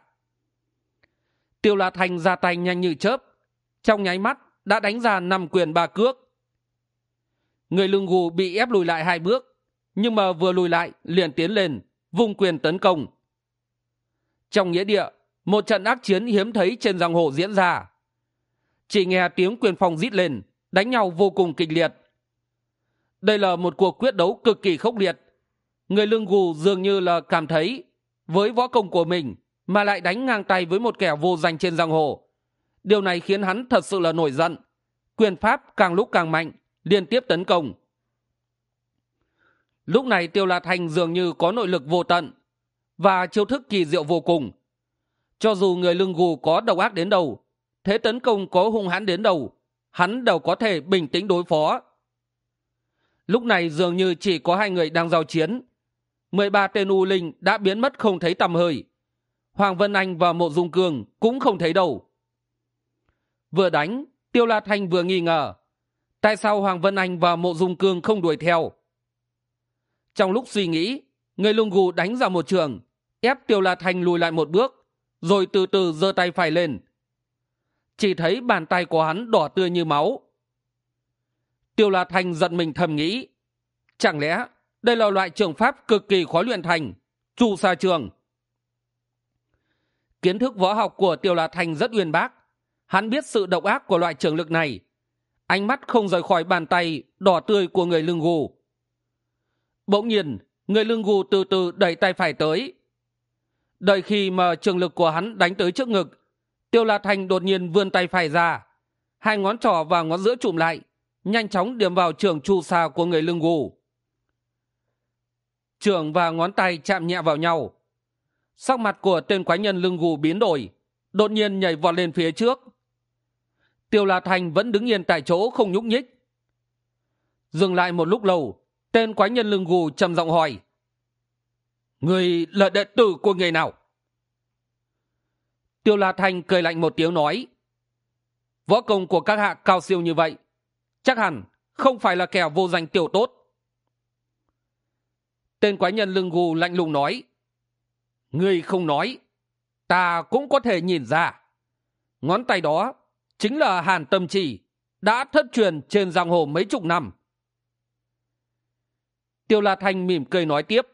S1: Tiêu la thành ra tay nhanh như chớp, trong nháy mắt đã đánh ra năm quyền ba cước. Người lưng gù bị ép lùi lại hai bước nhưng mà vừa lùi lại, liền tiến lên, vung quyền tấn công. Trong nghĩa địa, một trận ác chiến hiếm thấy trên giang hồ diễn ra. Chỉ nghe tiếng quyền phong rít lên, đánh nhau vô cùng kịch liệt. Đây là một cuộc quyết đấu cực kỳ khốc liệt. Người lưng gù dường như là cảm thấy, với võ công của mình mà lại đánh ngang tay với một kẻ vô danh trên giang hồ. Điều này khiến hắn thật sự là nổi giận. Quyền pháp càng lúc càng mạnh, liên tiếp tấn công lúc này tiêu la thành dường như có nội lực vô tận và chiêu thức kỳ diệu vô cùng. Cho dù người lưng gù có độc ác đến đâu, thế tấn công có hung hãn đến đâu, hắn đều có thể bình tĩnh đối phó. Lúc này dường như chỉ có hai người đang giao chiến. Mười ba tên u linh đã biến mất không thấy tầm hơi. Hoàng vân anh và mộ dung cường cũng không thấy đâu. Vừa đánh, tiêu la thanh vừa nghi ngờ. Tại sao hoàng vân anh và mộ dung cường không đuổi theo? Trong lúc suy nghĩ, người lùng gù đánh ra một trường, ép tiêu la thanh lùi lại một bước, rồi từ từ giơ tay phải lên. Chỉ thấy bàn tay của hắn đỏ tươi như máu. Tiêu la thanh giận mình thầm nghĩ, chẳng lẽ đây là loại trường pháp cực kỳ khó luyện thành, chu sa trường? Kiến thức võ học của tiêu la thanh rất uyên bác. Hắn biết sự độc ác của loại trường lực này. Ánh mắt không rời khỏi bàn tay đỏ tươi của người lưng gù bỗng nhiên, người lưng gù từ từ đẩy tay phải tới. Đợi khi mà trường lực của hắn đánh tới trước ngực, tiêu la thành đột nhiên vươn tay phải ra. Hai ngón trỏ và ngón giữa chụm lại, nhanh chóng điểm vào trường chu sa của người lưng gù. Trường và ngón tay chạm nhẹ vào nhau. Sắc mặt của tên quái nhân lưng gù biến đổi, đột nhiên nhảy vọt lên phía trước. Tiêu la thành vẫn đứng yên tại chỗ không nhúc nhích. Dừng lại một lúc lâu tên quái nhân lưng gù trầm giọng hỏi, người là đệ tử của người nào? Tiêu la thành cười lạnh một tiếng nói, võ công của các hạ cao siêu như vậy, chắc hẳn không phải là kẻ vô danh tiểu tốt. Tên quái nhân lưng gù lạnh lùng nói, ngươi không nói, ta cũng có thể nhìn ra. Ngón tay đó chính là hàn tâm chỉ đã thất truyền trên giang hồ mấy chục năm tiêu la thanh mỉm cười nói tiếp.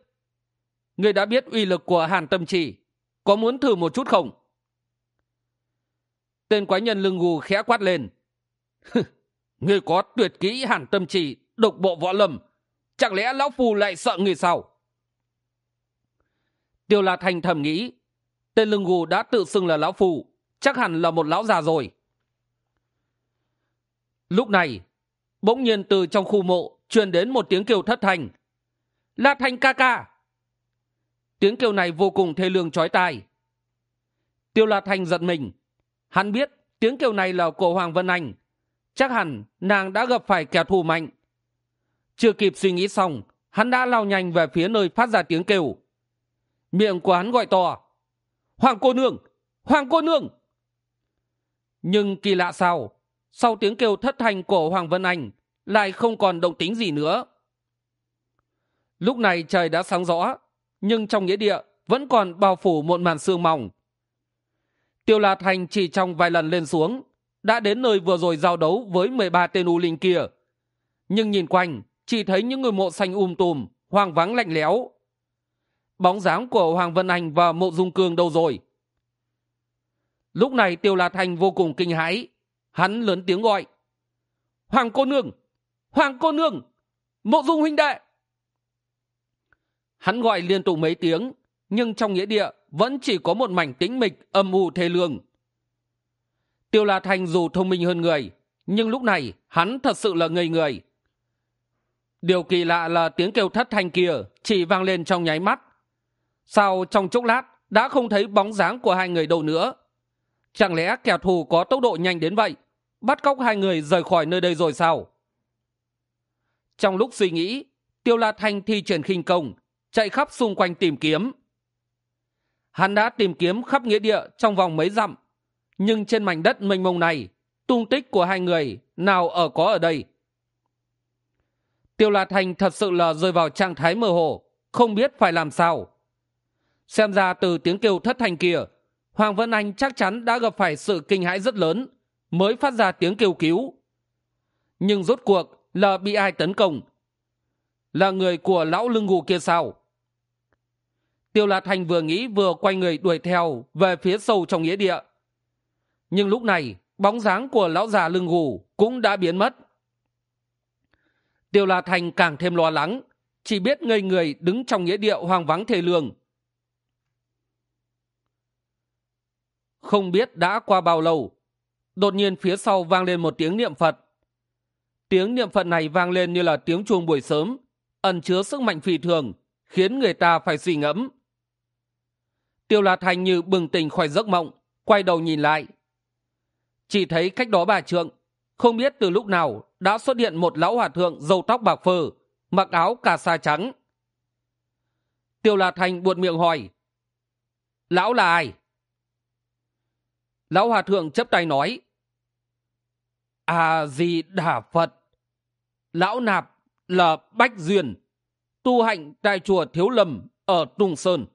S1: Ngươi đã biết uy lực của hàn tâm chỉ có muốn thử một chút không? Tên quái nhân lưng gù khẽ quát lên. Ngươi có tuyệt kỹ hàn tâm chỉ độc bộ võ lâm, chẳng lẽ lão phù lại sợ người sao? Tiêu la thanh thầm nghĩ, tên lưng gù đã tự xưng là lão phù, chắc hẳn là một lão già rồi. Lúc này, bỗng nhiên từ trong khu mộ truyền đến một tiếng kêu thất thành la thanh ca ca. Tiếng kêu này vô cùng thê lương chói tai. Tiêu la thanh giật mình. Hắn biết tiếng kêu này là của hoàng vân anh. Chắc hẳn nàng đã gặp phải kẻ thù mạnh. Chưa kịp suy nghĩ xong, hắn đã lao nhanh về phía nơi phát ra tiếng kêu. Miệng của hắn gọi to. Hoàng cô nương! Hoàng cô nương! Nhưng kỳ lạ sao? Sau tiếng kêu thất thanh của hoàng vân anh, lại không còn động tính gì nữa lúc này trời đã sáng rõ, nhưng trong nghĩa địa vẫn còn bao phủ một màn sương mỏng. Tiêu la thành chỉ trong vài lần lên xuống, đã đến nơi vừa rồi giao đấu với mười ba tên u linh kia. Nhưng nhìn quanh, chỉ thấy những người mộ xanh um tùm, hoang vắng lạnh lẽo. Bóng dáng của hoàng vân anh và mộ dung cương đâu rồi? Lúc này tiêu la thành vô cùng kinh hãi, hắn lớn tiếng gọi. Hoàng cô nương! Hoàng cô nương! Mộ dung huynh đệ! Hắn gọi liên tục mấy tiếng, nhưng trong nghĩa địa vẫn chỉ có một mảnh tĩnh mịch âm u thê lương. Tiêu la thành dù thông minh hơn người, nhưng lúc này hắn thật sự là ngây người. Điều kỳ lạ là tiếng kêu thất thanh kia chỉ vang lên trong nháy mắt. Sau trong chốc lát đã không thấy bóng dáng của hai người đâu nữa? Chẳng lẽ kẻ thù có tốc độ nhanh đến vậy, bắt cóc hai người rời khỏi nơi đây rồi sao? Trong lúc suy nghĩ, tiêu la thanh thi triển khinh công chạy khắp xung quanh tìm kiếm. Hắn đã tìm kiếm khắp nghĩa địa trong vòng mấy dặm, nhưng trên mảnh đất mênh mông này, tung tích của hai người nào ở có ở đây? Tiêu la thành thật sự là rơi vào trạng thái mơ hồ, không biết phải làm sao. Xem ra từ tiếng kêu thất thanh kia, hoàng vân anh chắc chắn đã gặp phải sự kinh hãi rất lớn, mới phát ra tiếng kêu cứu. Nhưng rốt cuộc là bị ai tấn công? Là người của lão lưng gù kia sao? Tiêu la thành vừa nghĩ vừa quay người đuổi theo về phía sâu trong nghĩa địa. Nhưng lúc này, bóng dáng của lão già lưng gù cũng đã biến mất. Tiêu la thành càng thêm lo lắng, chỉ biết ngây người đứng trong nghĩa địa hoang vắng thề lương. Không biết đã qua bao lâu, đột nhiên phía sau vang lên một tiếng niệm phật. Tiếng niệm phật này vang lên như là tiếng chuông buổi sớm, ẩn chứa sức mạnh phi thường, khiến người ta phải suy ngẫm tiêu Lạt thành như bừng tỉnh khỏi giấc mộng, quay đầu nhìn lại. Chỉ thấy cách đó bà trượng, không biết từ lúc nào đã xuất hiện một lão hòa thượng dâu tóc bạc phơ, mặc áo cà sa trắng. Tiêu Lạt thành buột miệng hỏi, lão là ai? Lão hòa thượng chấp tay nói à gì đả phật, lão nạp là bách duyên, tu hạnh tại chùa thiếu lâm ở tùng sơn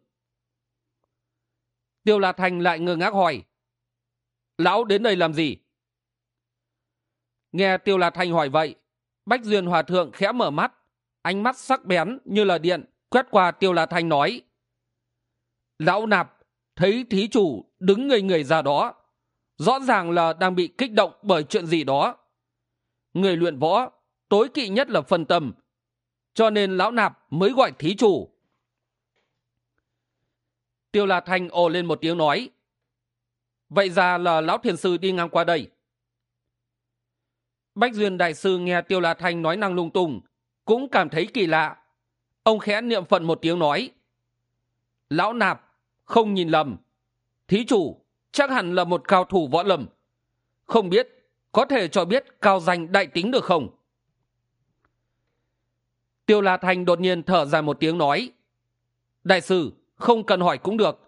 S1: tiêu la thành lại ngơ ngác hỏi, lão đến đây làm gì? Nghe tiêu la thành hỏi vậy, bách duyên hòa thượng khẽ mở mắt, ánh mắt sắc bén như là điện, quét qua tiêu la thành nói, lão nạp, thấy thí chủ đứng ngây người ra đó, rõ ràng là đang bị kích động bởi chuyện gì đó. Người luyện võ tối kỵ nhất là phân tâm cho nên lão nạp mới gọi thí chủ tiêu la thanh ồ lên một tiếng nói, vậy ra là lão thiền sư đi ngang qua đây. Bách duyên đại sư nghe tiêu la thanh nói năng lung tung, cũng cảm thấy kỳ lạ. Ông khẽ niệm phận một tiếng nói, lão nạp, không nhìn lầm. Thí chủ, chắc hẳn là một cao thủ võ lầm. không biết, có thể cho biết cao danh đại tính được không? Tiêu la thanh đột nhiên thở dài một tiếng nói, đại sư không cần hỏi cũng được.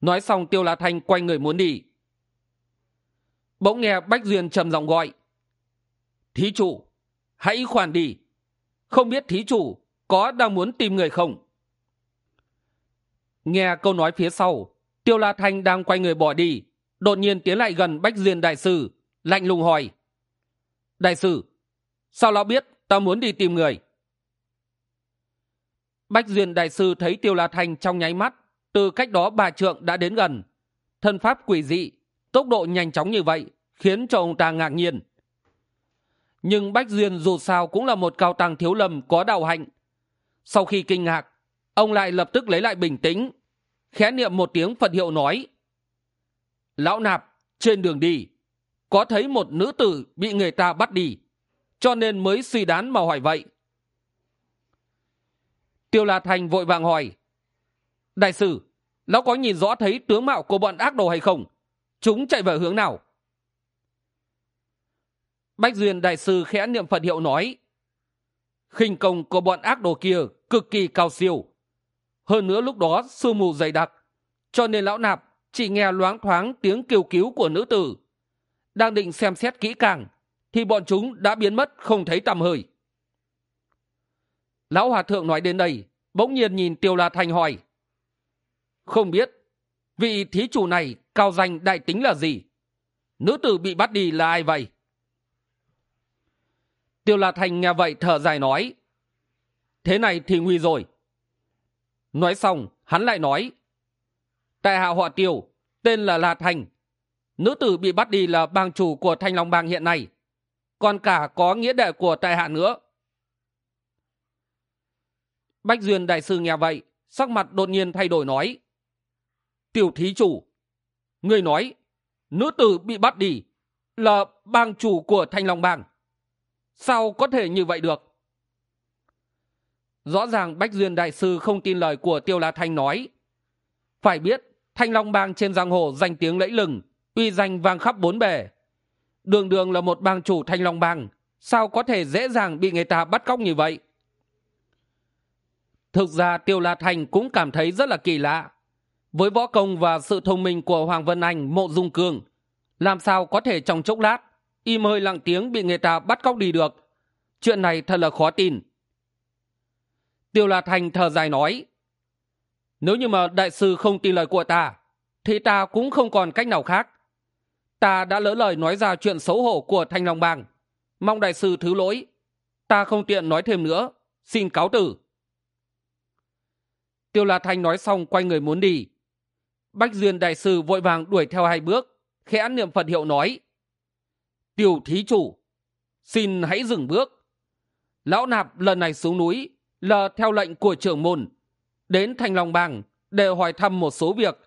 S1: Nói xong tiêu la thanh quay người muốn đi. Bỗng nghe bách duyên trầm giọng gọi. Thí chủ, hãy khoan đi. Không biết thí chủ có đang muốn tìm người không? Nghe câu nói phía sau, tiêu la thanh đang quay người bỏ đi. Đột nhiên tiến lại gần bách duyên đại sư, lạnh lùng hỏi. Đại sư, sao lão biết ta muốn đi tìm người? Bách duyên đại sư thấy tiêu la thanh trong nháy mắt, từ cách đó bà trượng đã đến gần. Thân pháp quỷ dị, tốc độ nhanh chóng như vậy, khiến cho ông ta ngạc nhiên. Nhưng bách duyên dù sao cũng là một cao tăng thiếu lầm có đạo hạnh. Sau khi kinh ngạc, ông lại lập tức lấy lại bình tĩnh, khẽ niệm một tiếng phật hiệu nói, lão nạp, trên đường đi, có thấy một nữ tử bị người ta bắt đi, cho nên mới suy đoán mà hỏi vậy tiêu la thành vội vàng hỏi, đại sử lão có nhìn rõ thấy tướng mạo của bọn ác đồ hay không? Chúng chạy về hướng nào? Bách duyên đại sư khẽ niệm phật hiệu nói, khinh công của bọn ác đồ kia cực kỳ cao siêu. Hơn nữa lúc đó sương mù dày đặc, cho nên lão nạp chỉ nghe loáng thoáng tiếng kêu cứu của nữ tử. Đang định xem xét kỹ càng, thì bọn chúng đã biến mất không thấy tầm hơi lão hòa thượng nói đến đây, bỗng nhiên nhìn tiêu la thành hỏi, không biết vị thí chủ này cao danh đại tính là gì? Nữ tử bị bắt đi là ai vậy? Tiêu la thành nghe vậy thở dài nói, thế này thì nguy rồi. Nói xong, hắn lại nói, tại hạ họ tiêu, tên là la thành nữ tử bị bắt đi là bang chủ của thanh long bang hiện nay, còn cả có nghĩa đệ của tại hạ nữa bách duyên đại sư nghe vậy, sắc mặt đột nhiên thay đổi nói, tiểu thí chủ người nói, nữ tử bị bắt đi là bang chủ của thanh long bang. Sao có thể như vậy được? Rõ ràng bách duyên đại sư không tin lời của tiêu la thanh nói. Phải biết, thanh long bang trên giang hồ danh tiếng lẫy lừng, uy danh vang khắp bốn bề. Đường đường là một bang chủ thanh long bang, sao có thể dễ dàng bị người ta bắt cóc như vậy? Thực ra tiêu la thành cũng cảm thấy rất là kỳ lạ. Với võ công và sự thông minh của hoàng vân anh, mộ dung cương làm sao có thể trong chốc lát im hơi lặng tiếng bị người ta bắt cóc đi được? Chuyện này thật là khó tin. Tiêu la thành thở dài nói, nếu như mà đại sư không tin lời của ta, thì ta cũng không còn cách nào khác. Ta đã lỡ lời nói ra chuyện xấu hổ của thanh long bang. Mong đại sư thứ lỗi. Ta không tiện nói thêm nữa. Xin cáo tử tiêu la thanh nói xong quay người muốn đi. Bách duyên đại sư vội vàng đuổi theo hai bước, khẽ niệm phật hiệu nói, tiểu thí chủ, xin hãy dừng bước. Lão nạp lần này xuống núi là theo lệnh của trưởng môn, đến thanh long bang để hỏi thăm một số việc.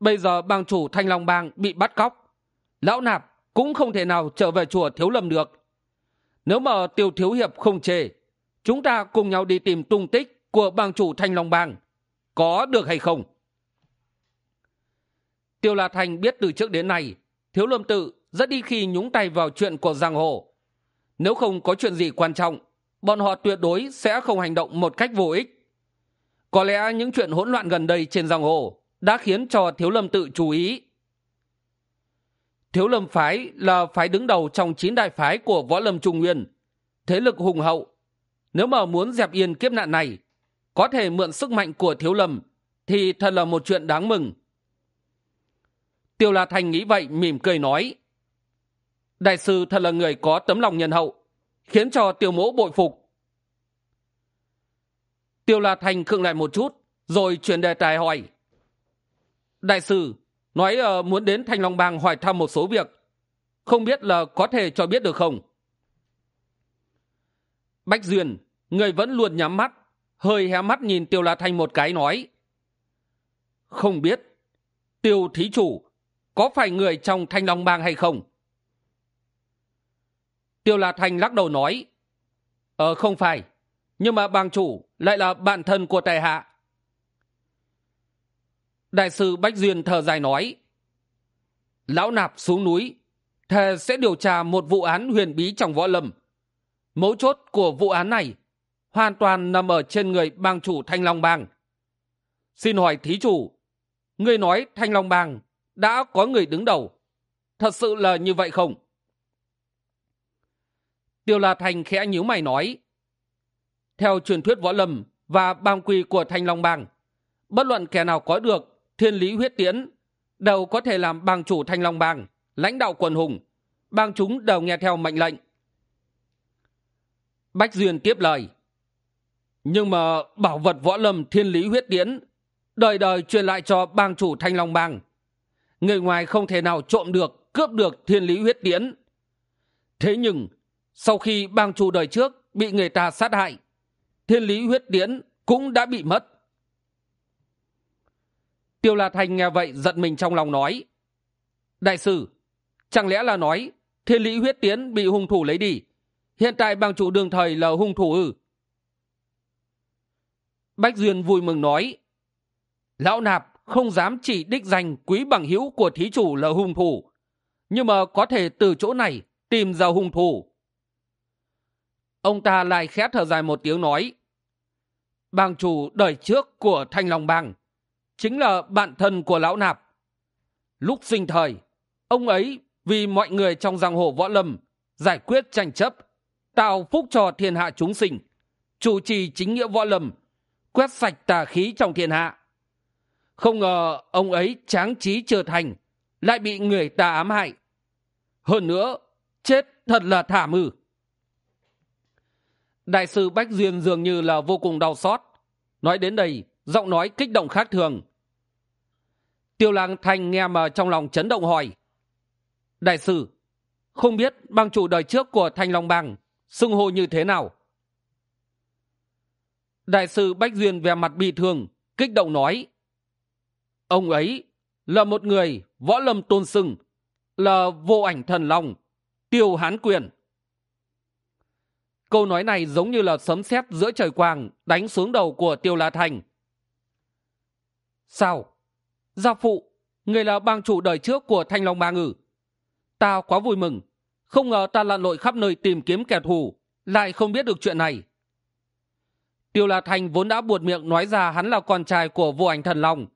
S1: Bây giờ bang chủ thanh long bang bị bắt cóc, lão nạp cũng không thể nào trở về chùa thiếu lâm được. Nếu mà tiêu thiếu hiệp không chê, chúng ta cùng nhau đi tìm tung tích của bang chủ thanh long bang có được hay không? Tiêu la thành biết từ trước đến nay, thiếu lâm tự rất đi khi nhúng tay vào chuyện của giang hồ. Nếu không có chuyện gì quan trọng, bọn họ tuyệt đối sẽ không hành động một cách vô ích. Có lẽ những chuyện hỗn loạn gần đây trên giang hồ đã khiến cho thiếu lâm tự chú ý. Thiếu lâm phái là phái đứng đầu trong chín đại phái của võ lâm trung nguyên, thế lực hùng hậu. Nếu mà muốn dẹp yên kiếp nạn này có thể mượn sức mạnh của thiếu lâm thì thật là một chuyện đáng mừng. Tiêu la thành nghĩ vậy mỉm cười nói đại sư thật là người có tấm lòng nhân hậu khiến cho tiêu mỗ bội phục. Tiêu la thành khựng lại một chút rồi chuyển đề tài hỏi đại sư nói uh, muốn đến thanh long bang hỏi thăm một số việc không biết là có thể cho biết được không? Bách duyên người vẫn luôn nhắm mắt hơi hé mắt nhìn tiêu la thanh một cái nói, không biết, tiêu thí chủ, có phải người trong thanh long bang hay không? Tiêu la thanh lắc đầu nói ờ không phải, nhưng mà bang chủ lại là bạn thân của tài hạ. Đại sư bách duyên thở dài nói, lão nạp xuống núi thề sẽ điều tra một vụ án huyền bí trong võ lâm. Mấu chốt của vụ án này hoàn toàn nằm ở trên người bang chủ thanh long bang. Xin hỏi thí chủ, người nói thanh long bang đã có người đứng đầu, thật sự là như vậy không? Tiêu la thành khẽ nhíu mày nói, theo truyền thuyết võ lâm và bang quy của thanh long bang, bất luận kẻ nào có được thiên lý huyết tiễn đều có thể làm bang chủ thanh long bang, lãnh đạo quần hùng, bang chúng đều nghe theo mệnh lệnh. Bách duyên tiếp lời nhưng mà bảo vật võ lâm thiên lý huyết tiễn đời đời truyền lại cho bang chủ thanh long bang. Người ngoài không thể nào trộm được, cướp được thiên lý huyết tiễn thế nhưng, sau khi bang chủ đời trước bị người ta sát hại, thiên lý huyết tiễn cũng đã bị mất. Tiêu la thành nghe vậy giận mình trong lòng nói, đại sư, chẳng lẽ là nói thiên lý huyết tiến bị hung thủ lấy đi? Hiện tại bang chủ đương thời là hung thủ ư? Bách duyên vui mừng nói, lão nạp không dám chỉ đích danh quý bằng hữu của thí chủ là hung thủ, nhưng mà có thể từ chỗ này tìm ra hung thủ. Ông ta lại khẽ thở dài một tiếng nói bang chủ đời trước của thanh long bang chính là bạn thân của lão nạp. Lúc sinh thời, ông ấy vì mọi người trong giang hồ võ lâm giải quyết tranh chấp, tạo phúc cho thiên hạ chúng sinh, chủ trì chính nghĩa võ lâm quét sạch tà khí trong thiên hạ. Không ngờ ông ấy tráng trí trở thành, lại bị người ta ám hại. Hơn nữa, chết thật là thảm ư đại sư bách duyên dường như là vô cùng đau xót. Nói đến đây, giọng nói kích động khác thường. Tiêu lang thanh nghe mà trong lòng chấn động hỏi. Đại sư, không biết bang chủ đời trước của thanh long bang xưng hô như thế nào? Đại sư bách duyên vẻ mặt bị thương, kích động nói, ông ấy là một người võ lâm tôn sưng, là vô ảnh thần long, tiêu hán quyền. Câu nói này giống như là sấm sét giữa trời quang đánh xuống đầu của tiêu la thành. Sao? Gia phụ, người là bang chủ đời trước của thanh long ba ngử ta quá vui mừng, không ngờ ta lặn lội khắp nơi tìm kiếm kẻ thù, lại không biết được chuyện này tiêu la thành vốn đã buột miệng nói ra hắn là con trai của vô ảnh thần long,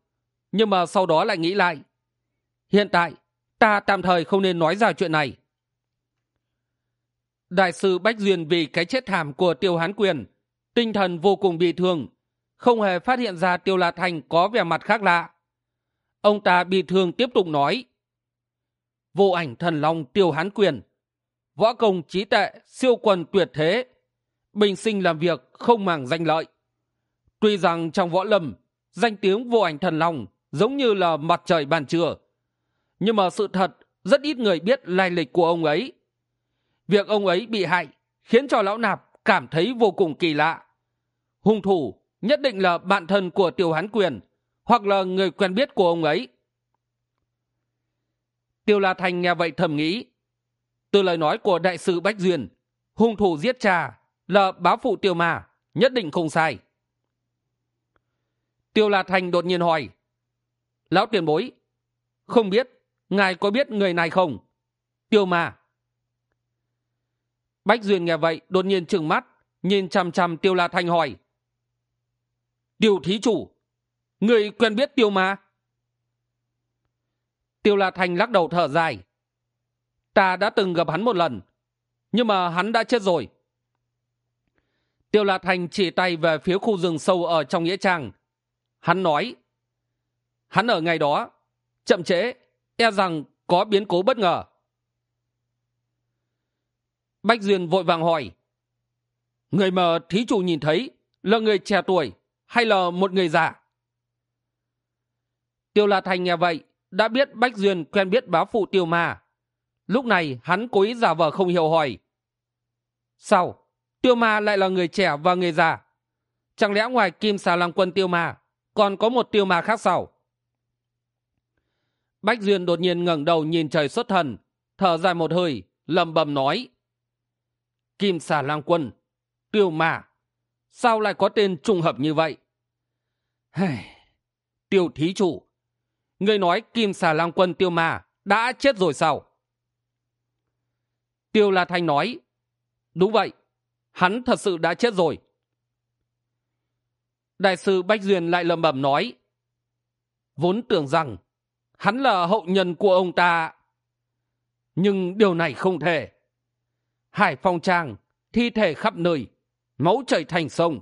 S1: nhưng mà sau đó lại nghĩ lại. Hiện tại, ta tạm thời không nên nói ra chuyện này. Đại sư bách duyên vì cái chết thảm của tiêu hán quyền, tinh thần vô cùng bị thương, không hề phát hiện ra tiêu la thành có vẻ mặt khác lạ. Ông ta bị thương tiếp tục nói, vô ảnh thần long tiêu hán quyền, võ công trí tệ siêu quần tuyệt thế bình sinh làm việc không màng danh lợi. Tuy rằng trong võ lâm, danh tiếng vô ảnh thần long giống như là mặt trời bàn trưa. Nhưng mà sự thật, rất ít người biết lai lịch của ông ấy. Việc ông ấy bị hại khiến cho lão nạp cảm thấy vô cùng kỳ lạ. Hung thủ nhất định là bạn thân của tiêu hán quyền, hoặc là người quen biết của ông ấy. Tiêu la thành nghe vậy thầm nghĩ. Từ lời nói của đại sư bách duyên, hung thủ giết cha là báo phụ tiêu mà nhất định không sai. Tiêu la thành đột nhiên hỏi, lão tiền bối, không biết ngài có biết người này không? Tiêu mà bách duyên nghe vậy đột nhiên trừng mắt, nhìn chằm chằm tiêu la thanh hỏi tiêu thí chủ, người quen biết tiêu mà tiêu la thanh lắc đầu thở dài, ta đã từng gặp hắn một lần, nhưng mà hắn đã chết rồi tiêu la Thành chỉ tay về phía khu rừng sâu ở trong nghĩa trang. Hắn nói, hắn ở ngày đó, chậm trễ e rằng có biến cố bất ngờ. Bách duyên vội vàng hỏi, người mà thí chủ nhìn thấy là người trẻ tuổi hay là một người già? Tiêu la thành nghe vậy đã biết bách duyên quen biết bá phụ tiêu ma. Lúc này hắn cố ý giả vờ không hiểu hỏi, sao? Tiêu ma lại là người trẻ và người già. Chẳng lẽ ngoài kim xà lăng quân tiêu ma, còn có một tiêu ma khác sao? Bách duyên đột nhiên ngẩng đầu nhìn trời xuất thần, thở dài một hơi lầm bầm nói, kim xà lang quân, tiêu ma, sao lại có tên trùng hợp như vậy? Tiêu thí chủ người nói kim xà lang quân tiêu ma đã chết rồi sao? Tiêu la thanh nói, đúng vậy hắn thật sự đã chết rồi. Đại sư bách duyên lại lầm bầm nói, vốn tưởng rằng hắn là hậu nhân của ông ta, nhưng điều này không thể. Hải phong trang thi thể khắp nơi, máu chảy thành sông.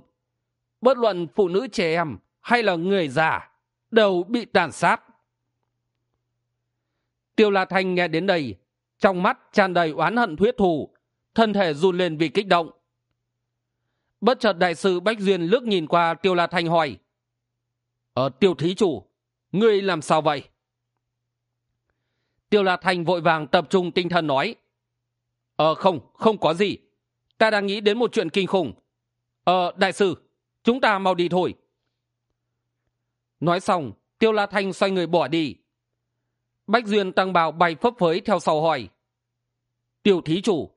S1: Bất luận phụ nữ trẻ em hay là người già đều bị tàn sát. Tiêu la thanh nghe đến đây, trong mắt tràn đầy oán hận thuyết thù, thân thể run lên vì kích động bất chợt đại sư bách duyên lướt nhìn qua tiêu la thanh hỏi ở tiêu thí chủ, ngươi làm sao vậy? Tiêu la thanh vội vàng tập trung tinh thần nói ờ không không có gì. Ta đang nghĩ đến một chuyện kinh khủng. Ờ đại sư, chúng ta mau đi thôi. Nói xong, tiêu la thanh xoay người bỏ đi. Bách duyên tăng bào bay phấp phới theo sau hỏi, tiêu thí chủ,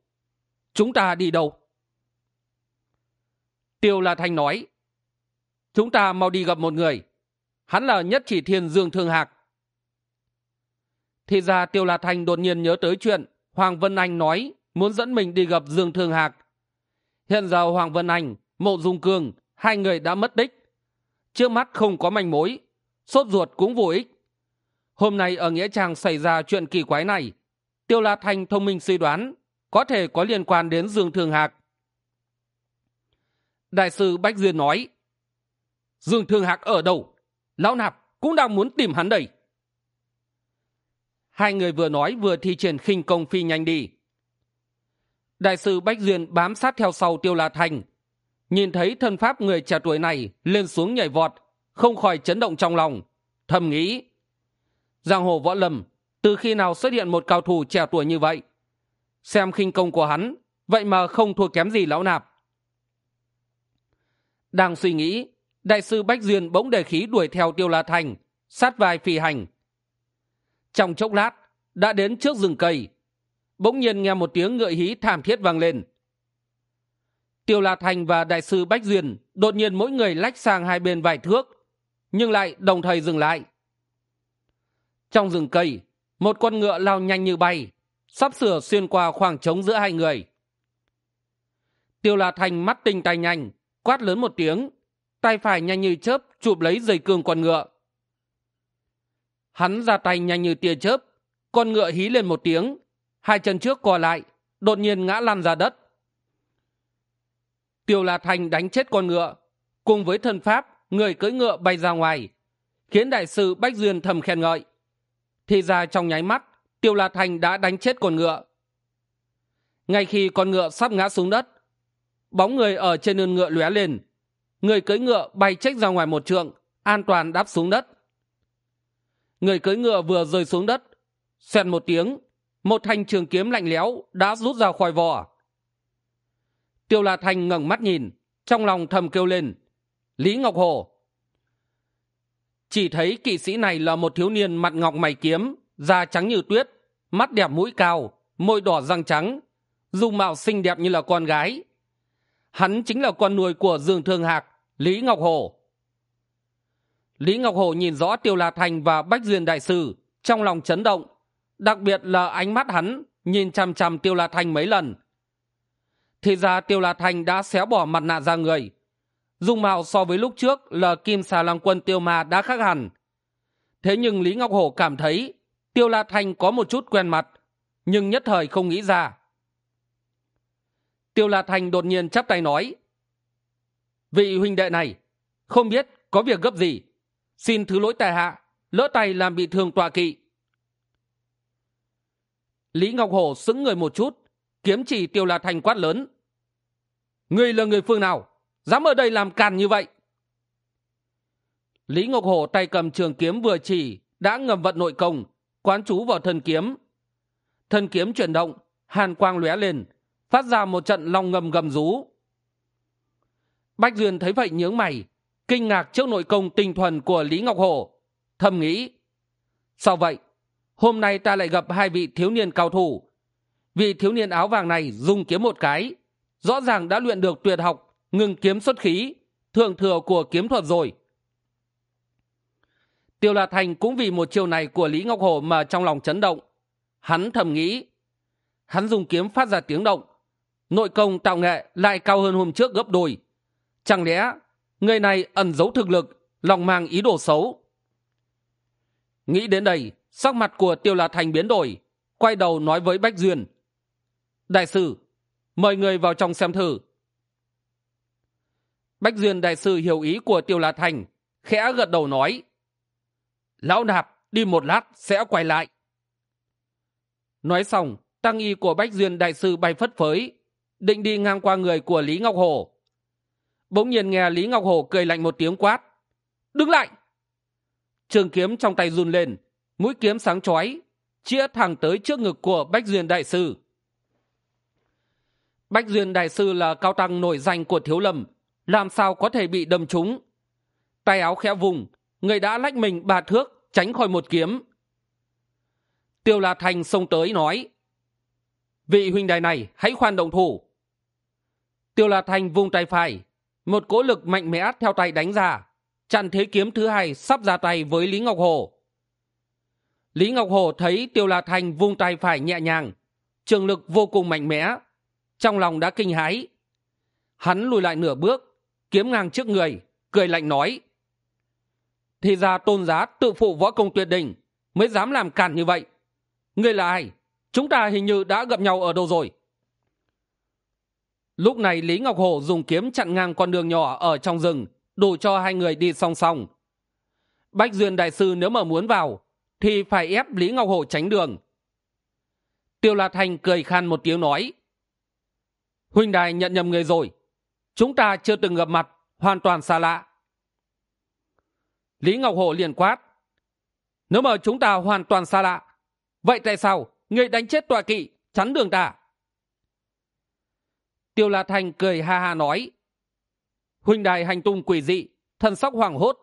S1: chúng ta đi đâu? Tiêu la thanh nói, chúng ta mau đi gặp một người. Hắn là nhất chỉ thiên dương thương hạc. Thì ra tiêu la thanh đột nhiên nhớ tới chuyện hoàng vân anh nói muốn dẫn mình đi gặp dương thương hạc. Hiện giờ hoàng vân anh, mộ dung cương, hai người đã mất tích. Trước mắt không có manh mối, sốt ruột cũng vô ích. Hôm nay ở nghĩa trang xảy ra chuyện kỳ quái này, tiêu la thanh thông minh suy đoán có thể có liên quan đến dương thương hạc đại sư bách duyên nói, dương thương hạc ở đâu? Lão nạp cũng đang muốn tìm hắn đây. Hai người vừa nói vừa thi triển khinh công phi nhanh đi. Đại sư bách duyên bám sát theo sau tiêu la thành nhìn thấy thân pháp người trẻ tuổi này lên xuống nhảy vọt, không khỏi chấn động trong lòng. Thầm nghĩ, giang hồ võ lâm, từ khi nào xuất hiện một cao thủ trẻ tuổi như vậy? Xem khinh công của hắn, vậy mà không thua kém gì lão nạp đang suy nghĩ, đại sư bách duyên bỗng đề khí đuổi theo tiêu la thành, sát vai phi hành. Trong chốc lát, đã đến trước rừng cây. Bỗng nhiên nghe một tiếng ngựa hí thảm thiết vang lên. Tiêu la thành và đại sư bách duyên đột nhiên mỗi người lách sang hai bên vài thước, nhưng lại đồng thời dừng lại. Trong rừng cây, một con ngựa lao nhanh như bay, sắp sửa xuyên qua khoảng trống giữa hai người. Tiêu la thành mắt tinh tay nhanh quát lớn một tiếng, tay phải nhanh như chớp chụp lấy dây cương con ngựa. Hắn ra tay nhanh như tia chớp, con ngựa hí lên một tiếng, hai chân trước co lại, đột nhiên ngã lăn ra đất. Tiêu la thành đánh chết con ngựa, cùng với thân pháp, người cưỡi ngựa bay ra ngoài, khiến đại sư bách duyên thầm khen ngợi. Thì ra trong nháy mắt, tiêu la thành đã đánh chết con ngựa. Ngay khi con ngựa sắp ngã xuống đất bóng người ở trên lưng ngựa lóe lên. Người cưỡi ngựa bay chếch ra ngoài một trượng, an toàn đáp xuống đất. Người cưỡi ngựa vừa rơi xuống đất, xoẹt một tiếng, một thanh trường kiếm lạnh lẽo đã rút ra khỏi vỏ. Tiêu la thanh ngẩng mắt nhìn, trong lòng thầm kêu lên, lý ngọc hồ. Chỉ thấy kỵ sĩ này là một thiếu niên mặt ngọc mày kiếm, da trắng như tuyết, mắt đẹp mũi cao, môi đỏ răng trắng, dung mạo xinh đẹp như là con gái hắn chính là con nuôi của dương thương hạc, lý ngọc hồ. Lý ngọc hồ nhìn rõ tiêu la thành và bách duyên đại sư, trong lòng chấn động, đặc biệt là ánh mắt hắn, nhìn chằm chằm tiêu la thành mấy lần. Thì ra tiêu la thành đã xé bỏ mặt nạ ra người. Dung mạo so với lúc trước là kim xà lăng quân tiêu ma đã khác hẳn. Thế nhưng lý ngọc hổ cảm thấy tiêu la thành có một chút quen mặt, nhưng nhất thời không nghĩ ra tiêu la thành đột nhiên chắp tay nói, vị huynh đệ này, không biết có việc gấp gì. Xin thứ lỗi tài hạ, lỡ tay làm bị thương tọa kỵ. Lý ngọc hổ sững người một chút, kiếm chỉ tiêu la thành quát lớn, ngươi là người phương nào? Dám ở đây làm càn như vậy? Lý ngọc hổ tay cầm trường kiếm vừa chỉ, đã ngầm vận nội công, quán chú vào thân kiếm. Thân kiếm chuyển động, hàn quang lóe lên phát ra một trận long ngầm gầm rú. Bách duyên thấy vậy nhướng mày, kinh ngạc trước nội công tinh thuần của lý ngọc hổ thầm nghĩ, sao vậy? Hôm nay ta lại gặp hai vị thiếu niên cao thủ. Vị thiếu niên áo vàng này dùng kiếm một cái, rõ ràng đã luyện được tuyệt học, ngừng kiếm xuất khí, thượng thừa của kiếm thuật rồi. Tiêu la thành cũng vì một chiều này của lý ngọc hổ mà trong lòng chấn động. Hắn thầm nghĩ, hắn dùng kiếm phát ra tiếng động nội công tạo nghệ lại cao hơn hôm trước gấp đôi. Chẳng lẽ người này ẩn giấu thực lực, lòng mang ý đồ xấu? Nghĩ đến đây, sắc mặt của tiêu la thành biến đổi, quay đầu nói với bách duyên. Đại sư, mời người vào trong xem thử. Bách duyên đại sư hiểu ý của tiêu la thành, khẽ gật đầu nói. Lão nạp, đi một lát, sẽ quay lại. Nói xong, tăng y của bách duyên đại sư bay phất phới định đi ngang qua người của lý ngọc hồ. Bỗng nhiên nghe lý ngọc hồ cười lạnh một tiếng quát, đứng lại! Trường kiếm trong tay run lên, mũi kiếm sáng chói, chĩa thẳng tới trước ngực của bách duyên đại sư. Bách duyên đại sư là cao tăng nổi danh của thiếu lâm, làm sao có thể bị đâm trúng? Tay áo khẽ vùng, người đã lách mình ba thước, tránh khỏi một kiếm. Tiêu la thành xông tới nói, vị huynh đài này, hãy khoan động thủ tiêu la thành vung tay phải. Một cỗ lực mạnh mẽ theo tay đánh ra. Chặn thế kiếm thứ hai sắp ra tay với lý ngọc hồ. Lý ngọc hồ thấy tiêu la thành vung tay phải nhẹ nhàng. Trường lực vô cùng mạnh mẽ. Trong lòng đã kinh hãi. Hắn lùi lại nửa bước, kiếm ngang trước người, cười lạnh nói. Thì ra tôn giá tự phụ võ công tuyệt đỉnh, mới dám làm cản như vậy. Ngươi là ai? Chúng ta hình như đã gặp nhau ở đâu rồi? Lúc này lý ngọc hổ dùng kiếm chặn ngang con đường nhỏ ở trong rừng, đủ cho hai người đi song song. Bách duyên đại sư nếu mà muốn vào, thì phải ép lý ngọc hổ tránh đường. Tiêu la thành cười khan một tiếng nói, huynh đài nhận nhầm người rồi, chúng ta chưa từng gặp mặt, hoàn toàn xa lạ. Lý ngọc hổ liền quát, nếu mà chúng ta hoàn toàn xa lạ, vậy tại sao người đánh chết tọa kỵ, chắn đường ta? Tiêu la thành cười ha ha nói huynh đài hành tung quỷ dị, thần sắc hoảng hốt.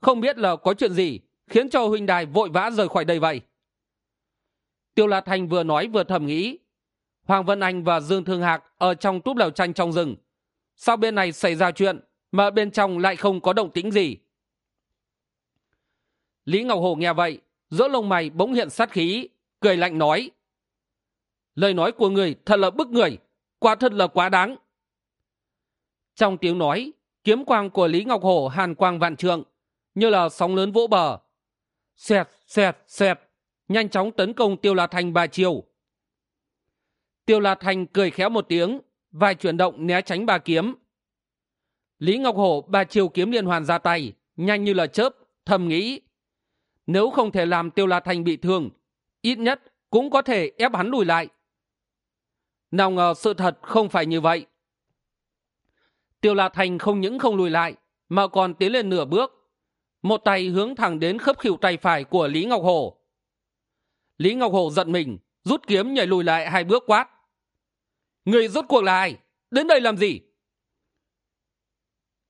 S1: Không biết là có chuyện gì khiến cho huynh đài vội vã rời khỏi đây vậy? Tiêu la thành vừa nói vừa thầm nghĩ, hoàng vân anh và dương thương hạc ở trong túp lều tranh trong rừng. Sao bên này xảy ra chuyện mà bên trong lại không có động tĩnh gì. Lý ngọc hồ nghe vậy, giữa lông mày bỗng hiện sát khí, cười lạnh nói, lời nói của người thật là bức người quả thật là quá đáng. Trong tiếng nói, kiếm quang của lý ngọc hổ hàn quang vạn trượng, như là sóng lớn vỗ bờ. Xẹt xẹt xẹt, nhanh chóng tấn công tiêu la thành ba chiều tiêu la thành cười khéo một tiếng vài chuyển động né tránh ba kiếm. Lý ngọc hổ ba chiều kiếm liên hoàn ra tay, nhanh như là chớp, thầm nghĩ, nếu không thể làm tiêu la thành bị thương, ít nhất cũng có thể ép hắn lùi lại nào ngờ sự thật không phải như vậy. Tiêu la thành không những không lùi lại, mà còn tiến lên nửa bước, một tay hướng thẳng đến khớp khỉu tay phải của lý ngọc hổ lý ngọc hổ giận mình, rút kiếm nhảy lùi lại hai bước quát. Người rốt cuộc là ai? Đến đây làm gì?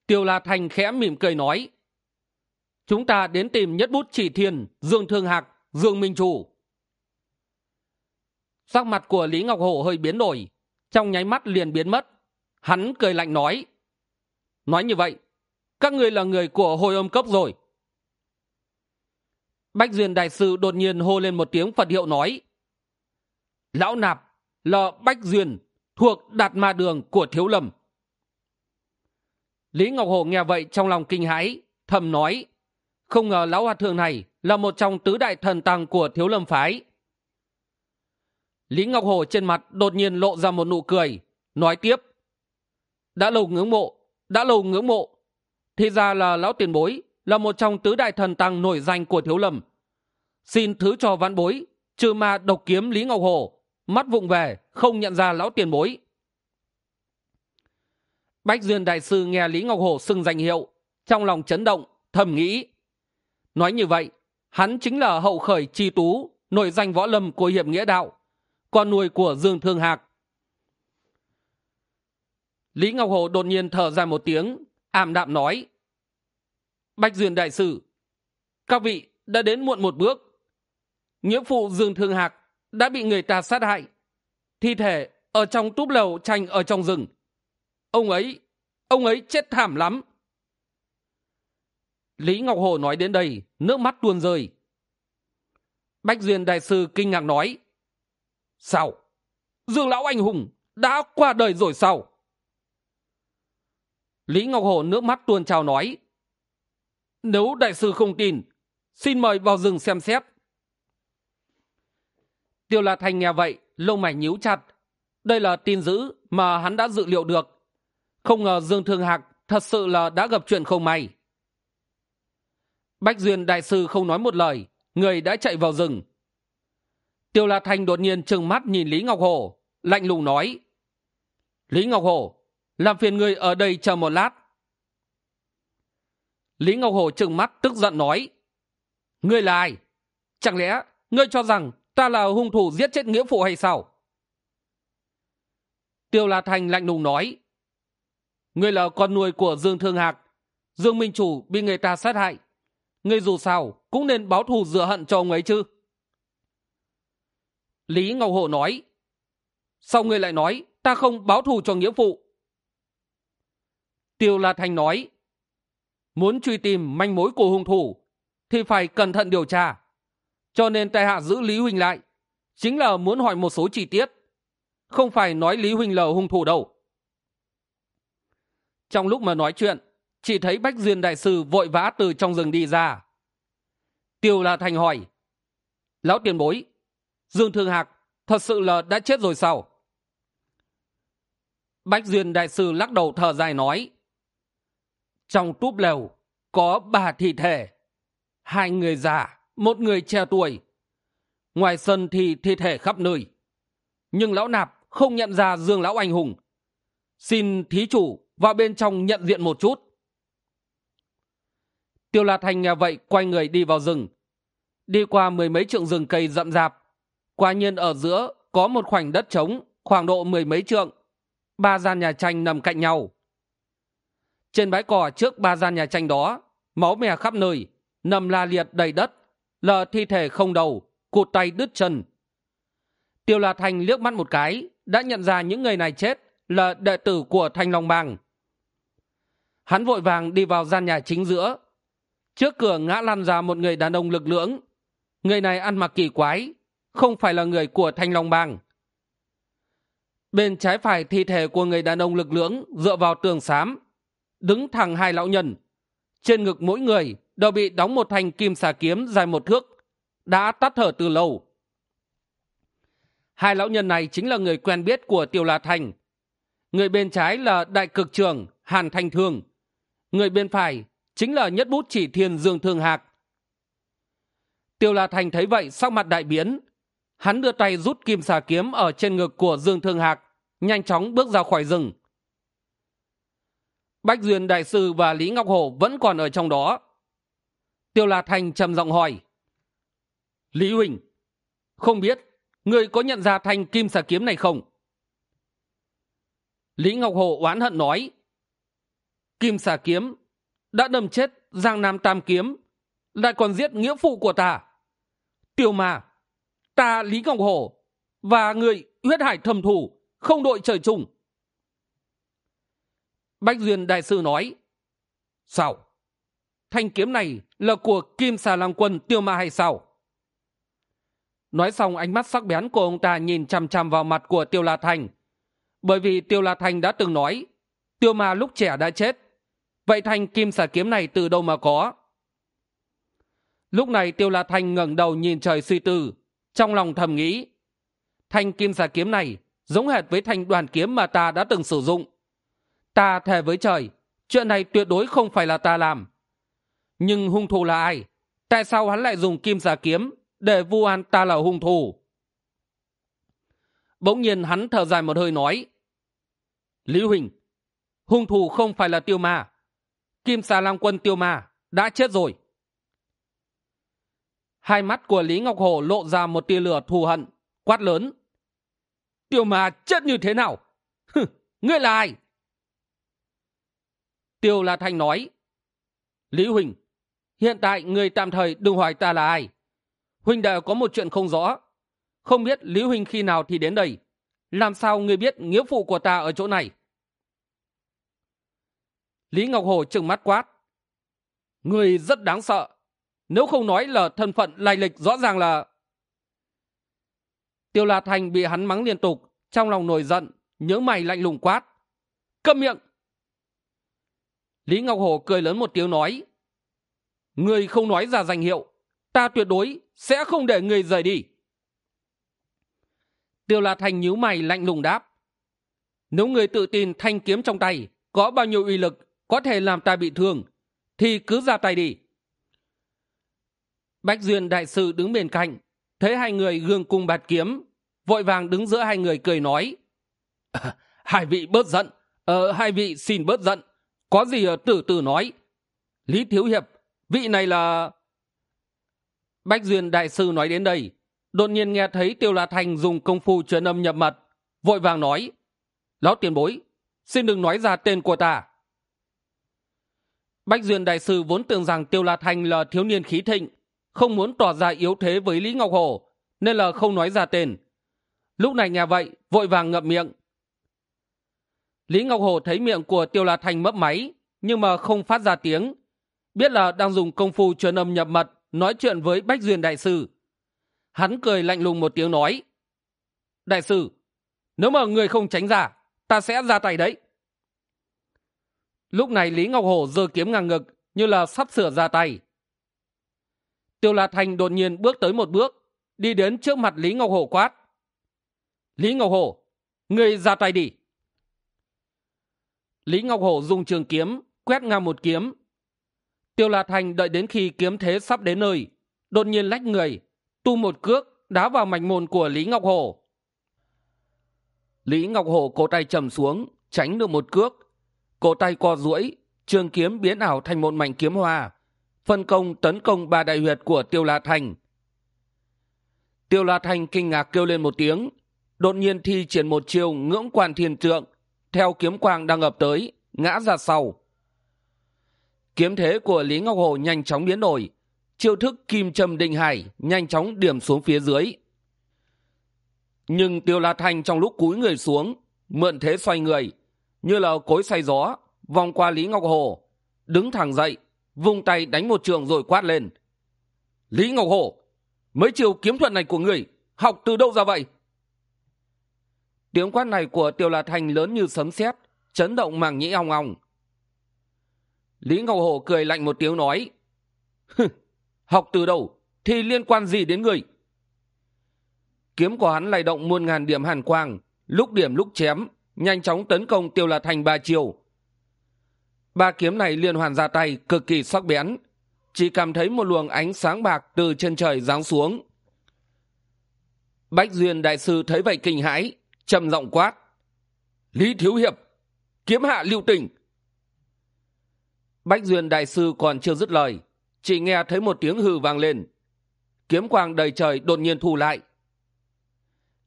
S1: Tiêu la thành khẽ mỉm cười nói. Chúng ta đến tìm nhất bút chỉ thiên, dương thương hạc, dương minh chủ sắc mặt của lý ngọc hổ hơi biến đổi, trong nháy mắt liền biến mất. Hắn cười lạnh nói nói như vậy, các người là người của hồi âm cốc rồi. Bách duyên đại sư đột nhiên hô lên một tiếng phật hiệu nói, lão nạp là bách duyên, thuộc đạt ma đường của thiếu lâm. Lý ngọc Hổ nghe vậy trong lòng kinh hãi, thầm nói, không ngờ lão hòa thượng này là một trong tứ đại thần tăng của thiếu lâm phái lý ngọc hồ trên mặt đột nhiên lộ ra một nụ cười, nói tiếp. Đã lâu ngưỡng mộ, đã lâu ngưỡng mộ. Thì ra là lão tiền bối là một trong tứ đại thần tăng nổi danh của thiếu lâm. Xin thứ cho văn bối, trừ ma độc kiếm lý ngọc hồ, mắt vụng về, không nhận ra lão tiền bối. Bách duyên đại sư nghe lý ngọc hồ xưng danh hiệu, trong lòng chấn động, thầm nghĩ. Nói như vậy, hắn chính là hậu khởi tri tú, nổi danh võ lâm của hiệp nghĩa đạo con nuôi của dương thương hạc. Lý ngọc hồ đột nhiên thở dài một tiếng ảm đạm nói bạch duyên đại Sử, các vị đã đến muộn một bước. Nghĩa phụ dương thương hạc đã bị người ta sát hại. Thi thể ở trong túp lầu tranh ở trong rừng. Ông ấy ông ấy chết thảm lắm. Lý ngọc hồ nói đến đây nước mắt tuôn rơi. Bách duyên đại sư kinh ngạc nói sao? Dương lão anh hùng đã qua đời rồi sao? Lý ngọc hồ nước mắt tuôn trào nói, nếu đại sư không tin, xin mời vào rừng xem xét. Tiêu la thành nghe vậy, lông mày nhíu chặt. Đây là tin dữ mà hắn đã dự liệu được. Không ngờ dương thương hạc thật sự là đã gặp chuyện không may. Bách duyên đại sư không nói một lời, người đã chạy vào rừng tiêu la Thanh đột nhiên trừng mắt nhìn lý ngọc hồ, lạnh lùng nói, lý ngọc hồ, làm phiền người ở đây chờ một lát. Lý ngọc hồ trừng mắt tức giận nói, ngươi là ai? Chẳng lẽ ngươi cho rằng ta là hung thủ giết chết nghĩa phụ hay sao? Tiêu la Thanh lạnh lùng nói, ngươi là con nuôi của dương thương hạc, dương minh chủ bị người ta sát hại. Ngươi dù sao cũng nên báo thù rửa hận cho ông ấy chứ lý ngọc hộ nói, sao ngươi lại nói, ta không báo thù cho nghĩa phụ? Tiêu la thành nói, muốn truy tìm manh mối của hung thủ thì phải cẩn thận điều tra. Cho nên tại hạ giữ lý huỳnh lại, chính là muốn hỏi một số chi tiết. Không phải nói lý huỳnh là hung thủ đâu. Trong lúc mà nói chuyện, chỉ thấy bách duyên đại sư vội vã từ trong rừng đi ra. Tiêu la thành hỏi, lão tiền bối dương thương hạc thật sự là đã chết rồi sao? Bách duyên đại sư lắc đầu thở dài nói, trong túp lều có ba thi thể, hai người già, một người trẻ tuổi. Ngoài sân thì thi thể khắp nơi. Nhưng lão nạp không nhận ra dương lão anh hùng. Xin thí chủ vào bên trong nhận diện một chút. Tiêu la thành nghe vậy, quay người đi vào rừng. Đi qua mười mấy trượng rừng cây rậm rạp quả nhiên ở giữa có một khoảnh đất trống, khoảng độ mười mấy trượng. Ba gian nhà tranh nằm cạnh nhau. Trên bãi cỏ trước ba gian nhà tranh đó, máu mè khắp nơi, nằm la liệt đầy đất, lờ thi thể không đầu, cụt tay đứt chân. Tiêu la thành liếc mắt một cái, đã nhận ra những người này chết là đệ tử của thanh long bang. Hắn vội vàng đi vào gian nhà chính giữa. Trước cửa ngã lăn ra một người đàn ông lực lưỡng. Người này ăn mặc kỳ quái không phải là người của thanh long bang. Bên trái phải thi thể của người đàn ông lực lưỡng dựa vào tường xám, đứng thẳng hai lão nhân. Trên ngực mỗi người đều bị đóng một thanh kim xà kiếm dài một thước, đã tắt thở từ lâu. Hai lão nhân này chính là người quen biết của tiêu la thành. Người bên trái là đại cực trưởng hàn thanh thương. Người bên phải chính là nhất bút chỉ thiên dương thương hạc. Tiêu la thành thấy vậy, sắc mặt đại biến hắn đưa tay rút kim xà kiếm ở trên ngực của dương thương hạc, nhanh chóng bước ra khỏi rừng. Bách duyên đại sư và lý ngọc hổ vẫn còn ở trong đó. Tiêu la thành trầm giọng hỏi, lý huỳnh, không biết người có nhận ra thanh kim xà kiếm này không? Lý ngọc hổ oán hận nói, kim xà kiếm đã đâm chết giang nam tam kiếm, lại còn giết nghĩa phụ của ta. Tiêu mà ta lý ngọc hổ và người huyết hải thầm thủ không đội trời chung. Bách duyên đại sư nói, sao? Thanh kiếm này là của kim xà lang quân, tiêu ma hay sao? Nói xong, ánh mắt sắc bén của ông ta nhìn chằm chằm vào mặt của tiêu la thành. Bởi vì tiêu la thành đã từng nói, tiêu ma lúc trẻ đã chết, vậy thanh kim xà kiếm này từ đâu mà có? Lúc này tiêu la Thành ngẩng đầu nhìn trời suy tư trong lòng thầm nghĩ, thanh kim xà kiếm này giống hệt với thanh đoàn kiếm mà ta đã từng sử dụng. Ta thề với trời, chuyện này tuyệt đối không phải là ta làm. Nhưng hung thủ là ai? Tại sao hắn lại dùng kim xà kiếm để vu an ta là hung thủ? Bỗng nhiên hắn thở dài một hơi nói lý huỳnh, hung thủ không phải là tiêu ma. Kim xà lam quân tiêu ma đã chết rồi hai mắt của lý ngọc Hổ lộ ra một tia lửa thù hận, quát lớn. Tiêu mà chết như thế nào? Hừ, ngươi là ai? Tiêu la thanh nói. Lý huỳnh, hiện tại người tạm thời đừng hỏi ta là ai. Huỳnh đệ có một chuyện không rõ. Không biết lý huỳnh khi nào thì đến đây. Làm sao người biết nghĩa phụ của ta ở chỗ này? Lý ngọc hồ trừng mắt quát. Người rất đáng sợ nếu không nói là thân phận lai lịch, rõ ràng là tiêu la thành bị hắn mắng liên tục, trong lòng nổi giận, nhớ mày lạnh lùng quát, câm miệng! Lý ngọc hồ cười lớn một tiếng nói người không nói ra danh hiệu, ta tuyệt đối sẽ không để người rời đi. Tiêu la thành nhíu mày lạnh lùng đáp, nếu người tự tin thanh kiếm trong tay có bao nhiêu uy lực có thể làm ta bị thương, thì cứ ra tay đi bách duyên đại sư đứng bên cạnh, thấy hai người gương cung bạt kiếm, vội vàng đứng giữa hai người cười nói. Hai vị bớt giận ờ hai vị xin bớt giận, có gì ờ, từ từ nói. Lý thiếu hiệp, vị này là bách duyên đại sư nói đến đây, đột nhiên nghe thấy tiêu la thành dùng công phu truyền âm nhập mật, vội vàng nói. Lão tiền bối, xin đừng nói ra tên của ta. Bách duyên đại sư vốn tưởng rằng tiêu la thành là thiếu niên khí thịnh không muốn tỏ ra yếu thế với lý ngọc Hổ, nên là không nói ra tên. Lúc này nghe vậy vội vàng ngậm miệng. Lý ngọc Hổ thấy miệng của tiêu la thành mấp máy nhưng mà không phát ra tiếng. Biết là đang dùng công phu truyền âm nhập mật nói chuyện với bách duyên đại sư. Hắn cười lạnh lùng một tiếng nói đại sư nếu mà người không tránh ra ta sẽ ra tay đấy. Lúc này lý ngọc hổ giơ kiếm ngang ngực như là sắp sửa ra tay tiêu la thành đột nhiên bước tới một bước, đi đến trước mặt lý ngọc hổ quát. Lý ngọc hổ người ra tay đi. Lý ngọc hổ dùng trường kiếm, quét ngang một kiếm. Tiêu la thành đợi đến khi kiếm thế sắp đến nơi, đột nhiên lách người, tu một cước đá vào mảnh môn của lý ngọc hổ. Lý ngọc hổ cổ tay trầm xuống, tránh được một cước. Cổ tay co duỗi, trường kiếm biến ảo thành một mảnh kiếm hoa phân công tấn công ba đại huyệt của tiêu la thành. Tiêu la thành kinh ngạc kêu lên một tiếng, đột nhiên thi triển một chiều ngưỡng quan thiên trượng, theo kiếm quang đang ập tới, ngã ra sau. Kiếm thế của lý ngọc hồ nhanh chóng biến đổi, chiêu thức kim trầm đình hải nhanh chóng điểm xuống phía dưới. Nhưng tiêu la thanh trong lúc cúi người xuống, mượn thế xoay người, như là cối xoay gió, vòng qua lý ngọc hồ, đứng thẳng dậy vung tay đánh một trường rồi quát lên. Lý ngọc hổ, mấy chiều kiếm thuật này của người học từ đâu ra vậy? Tiếng quát này của tiêu la thành lớn như sấm sét, chấn động màng nhĩ ong ong. Lý ngọc hổ cười lạnh một tiếng nói học từ đâu thì liên quan gì đến người kiếm của hắn lay động muôn ngàn điểm hàn quang, lúc điểm lúc chém, nhanh chóng tấn công tiêu la thành ba chiều ba kiếm này liên hoàn ra tay, cực kỳ sắc bén. Chỉ cảm thấy một luồng ánh sáng bạc từ trên trời giáng xuống. Bách duyên đại sư thấy vậy kinh hãi, trầm giọng quát. Lý thiếu hiệp, kiếm hạ lưu tình. Bách duyên đại sư còn chưa dứt lời, chỉ nghe thấy một tiếng hừ vang lên. Kiếm quang đầy trời đột nhiên thu lại.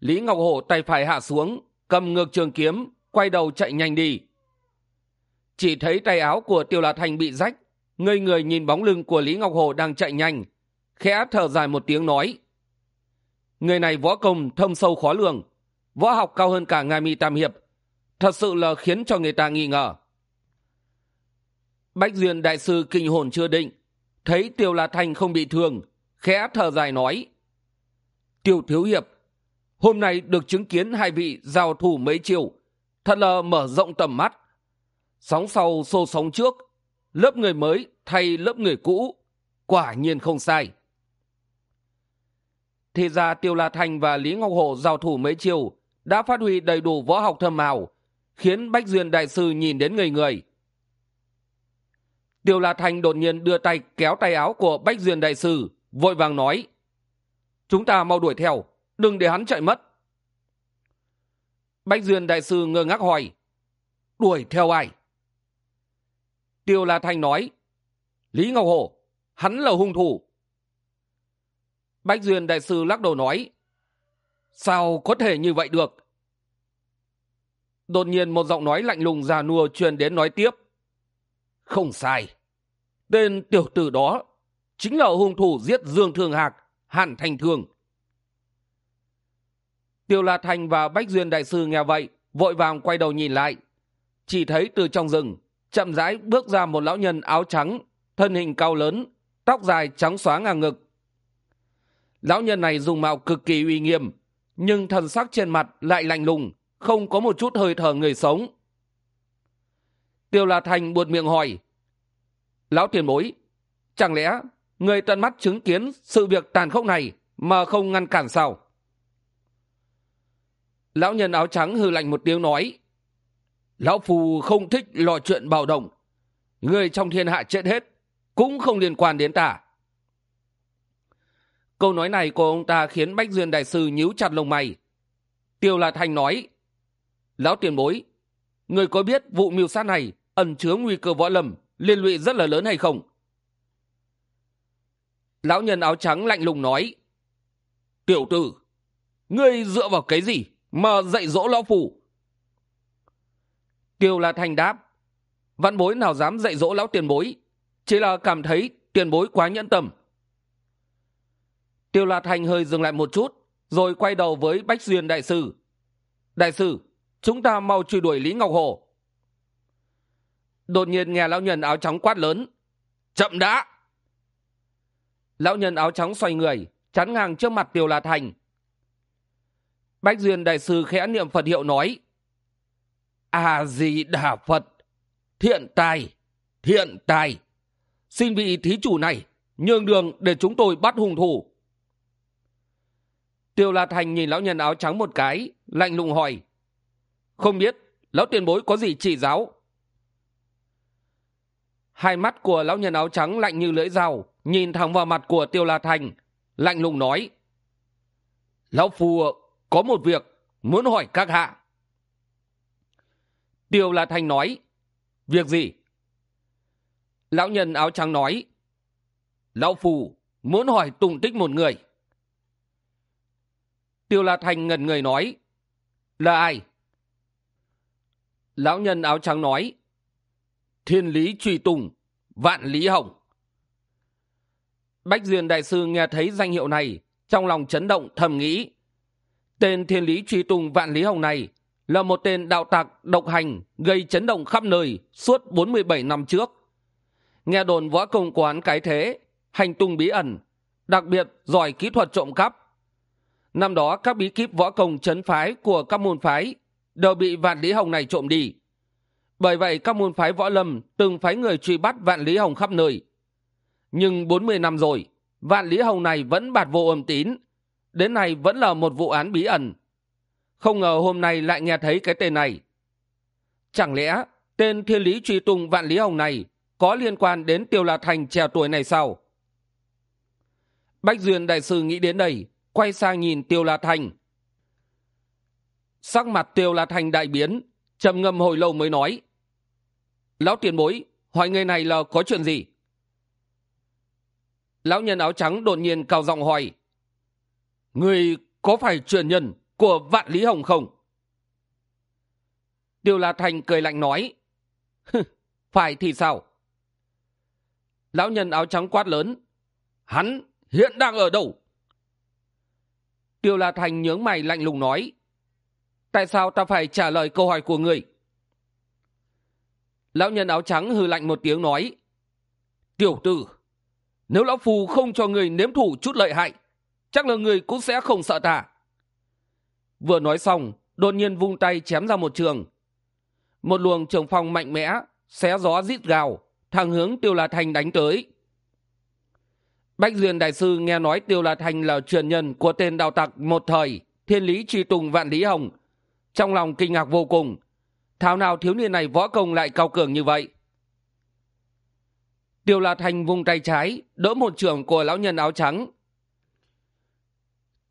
S1: Lý ngọc hổ tay phải hạ xuống, cầm ngược trường kiếm, quay đầu chạy nhanh đi chỉ thấy tay áo của tiêu la thành bị rách, ngây người nhìn bóng lưng của lý ngọc hồ đang chạy nhanh, khẽ thở dài một tiếng nói, người này võ công thâm sâu khó lường, võ học cao hơn cả ngài mi tam hiệp, thật sự là khiến cho người ta nghi ngờ. Bách duyên đại sư kinh hồn chưa định, thấy tiêu la thành không bị thương, khẽ thở dài nói, tiêu thiếu hiệp, hôm nay được chứng kiến hai vị giao thủ mấy chiều thật là mở rộng tầm mắt sóng sau xô sóng trước, lớp người mới thay lớp người cũ, quả nhiên không sai. Thì ra tiêu la thành và lý ngọc hộ giao thủ mấy chiều đã phát huy đầy đủ võ học thâm hào, khiến bách duyên đại sư nhìn đến người người. Tiêu la thành đột nhiên đưa tay kéo tay áo của bách duyên đại sư, vội vàng nói, chúng ta mau đuổi theo, đừng để hắn chạy mất. Bách duyên đại sư ngơ ngác hỏi, đuổi theo ai? Tiêu la thanh nói, lý ngọc hồ hắn là hung thủ. Bách duyên đại sư lắc đầu nói, sao có thể như vậy được? Đột nhiên một giọng nói lạnh lùng già nua truyền đến nói tiếp, không sai, tên tiểu tử đó chính là hung thủ giết dương thường hạc, Hàn thành thường tiêu la thành và bách duyên đại sư nghe vậy, vội vàng quay đầu nhìn lại, chỉ thấy từ trong rừng chậm rãi bước ra một lão nhân áo trắng, thân hình cao lớn, tóc dài trắng xóa ngang ngực. Lão nhân này dùng mạo cực kỳ uy nghiêm, nhưng thần sắc trên mặt lại lạnh lùng, không có một chút hơi thở người sống. Tiêu la thành buột miệng hỏi, lão tiền bối, chẳng lẽ người tận mắt chứng kiến sự việc tàn khốc này mà không ngăn cản sao? Lão nhân áo trắng hư lạnh một tiếng nói lão phù không thích lo chuyện bạo động. Người trong thiên hạ chết hết, cũng không liên quan đến ta. Câu nói này của ông ta khiến bách duyên đại sư nhíu chặt lông mày. Tiêu là thành nói, lão tiền bối, người có biết vụ mưu sát này ẩn chứa nguy cơ võ lầm liên lụy rất là lớn hay không? Lão nhân áo trắng lạnh lùng nói, tiểu tử, ngươi dựa vào cái gì mà dạy dỗ lão phủ tiêu la thành đáp, văn bối nào dám dạy dỗ lão tiền bối, chỉ là cảm thấy tiền bối quá nhẫn tâm. Tiêu la thành hơi dừng lại một chút, rồi quay đầu với bách duyên đại sư. Đại sư, chúng ta mau truy đuổi lý ngọc hồ. Đột nhiên nghe lão nhân áo trắng quát lớn, chậm đã! Lão nhân áo trắng xoay người, chắn ngang trước mặt tiêu la thành bách duyên đại sư khẽ niệm phật hiệu nói a di đà phật. Thiện tài thiện tài. Xin vị thí chủ này nhường đường để chúng tôi bắt hung thủ. Tiêu la thành nhìn lão nhân áo trắng một cái, lạnh lùng hỏi, không biết lão tiền bối có gì chỉ giáo? Hai mắt của lão nhân áo trắng lạnh như lưỡi dao, nhìn thẳng vào mặt của tiêu la thành, lạnh lùng nói, lão phù có một việc muốn hỏi các hạ tiêu la Thanh nói, việc gì? Lão nhân áo trắng nói, lão phù muốn hỏi tùng tích một người. Tiêu la Thanh ngần người nói, là ai? Lão nhân áo trắng nói, thiên lý truy tùng, vạn lý hồng. Bách duyên đại sư nghe thấy danh hiệu này, trong lòng chấn động, thầm nghĩ, tên thiên lý truy tùng vạn lý hồng này là một tên đạo tặc độc hành gây chấn động khắp nơi suốt bốn mươi bảy năm trước. Nghe đồn võ công của hắn cái thế, hành tung bí ẩn, đặc biệt giỏi kỹ thuật trộm cắp. Năm đó, các bí kíp võ công chấn phái của các môn phái đều bị vạn lý hồng này trộm đi. Bởi vậy, các môn phái võ lâm từng phái người truy bắt vạn lý hồng khắp nơi. Nhưng bốn mươi năm rồi, vạn lý hồng này vẫn bạt vô âm tín. Đến nay vẫn là một vụ án bí ẩn không ngờ hôm nay lại nghe thấy cái tên này. Chẳng lẽ tên thiên lý truy tung vạn lý hồng này có liên quan đến tiêu la thành trẻ tuổi này sao? Bách duyên đại sư nghĩ đến đây, quay sang nhìn tiêu la thành. Sắc mặt tiêu la thành đại biến, trầm ngâm hồi lâu mới nói. Lão tiền bối, hỏi người này là có chuyện gì? Lão nhân áo trắng đột nhiên cao giọng hỏi. Người có phải truyền nhân của vạn lý hồng không? Tiêu la thành cười lạnh nói phải thì sao? Lão nhân áo trắng quát lớn, hắn hiện đang ở đâu? Tiêu la thành nhướng mày lạnh lùng nói, tại sao ta phải trả lời câu hỏi của người? Lão nhân áo trắng hư lạnh một tiếng nói, tiểu tử, nếu lão phù không cho người nếm thủ chút lợi hại, chắc là người cũng sẽ không sợ ta vừa nói xong, đột nhiên vung tay chém ra một trường. Một luồng trường phong mạnh mẽ, xé gió rít gào, thẳng hướng tiêu la thành đánh tới. Bách duyên đại sư nghe nói tiêu la thành là truyền nhân của tên đạo tặc một thời, thiên lý truy tùng vạn lý hồng. Trong lòng kinh ngạc vô cùng, thảo nào thiếu niên này võ công lại cao cường như vậy? Tiêu la thành vung tay trái, đỡ một trường của lão nhân áo trắng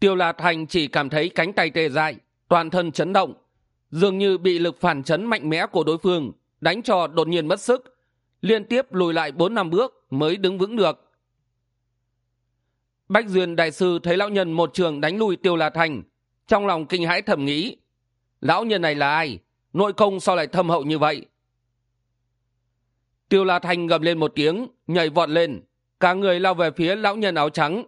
S1: tiêu la thành chỉ cảm thấy cánh tay tê dại, toàn thân chấn động, dường như bị lực phản chấn mạnh mẽ của đối phương đánh cho đột nhiên mất sức, liên tiếp lùi lại bốn năm bước mới đứng vững được. Bách duyên đại sư thấy lão nhân một trường đánh lui tiêu la thành, trong lòng kinh hãi thầm nghĩ, lão nhân này là ai? Nội công sao lại thâm hậu như vậy? Tiêu la thành gầm lên một tiếng, nhảy vọt lên, cả người lao về phía lão nhân áo trắng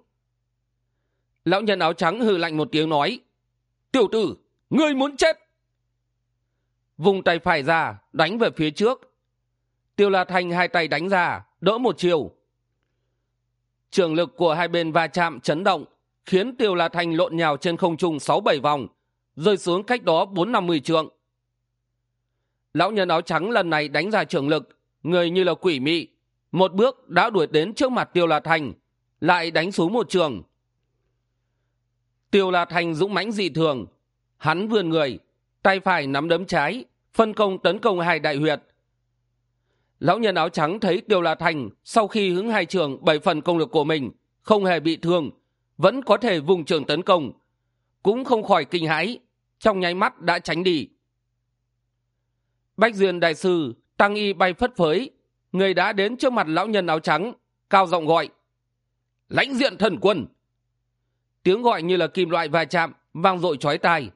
S1: lão nhân áo trắng hừ lạnh một tiếng nói, tiểu tử, ngươi muốn chết. Vùng tay phải ra, đánh về phía trước. Tiêu la thành hai tay đánh ra, đỡ một chiều. Trường lực của hai bên va chạm chấn động, khiến tiêu la thành lộn nhào trên không trung sáu bảy vòng, rơi xuống cách đó bốn năm mươi trượng. Lão nhân áo trắng lần này đánh ra trường lực, người như là quỷ mị, một bước đã đuổi đến trước mặt tiêu la thành lại đánh xuống một trường tiêu la thành dũng mãnh dị thường. Hắn vươn người, tay phải nắm đấm trái, phân công tấn công hai đại huyệt. Lão nhân áo trắng thấy tiêu la thành sau khi hứng hai trường bảy phần công lực của mình không hề bị thương, vẫn có thể vùng trường tấn công. Cũng không khỏi kinh hãi, trong nháy mắt đã tránh đi. Bách duyên đại sư, tăng y bay phất phới, người đã đến trước mặt lão nhân áo trắng, cao giọng gọi, lãnh diện thần quân tiếng gọi như là kim loại va chạm, vang dội chói tai.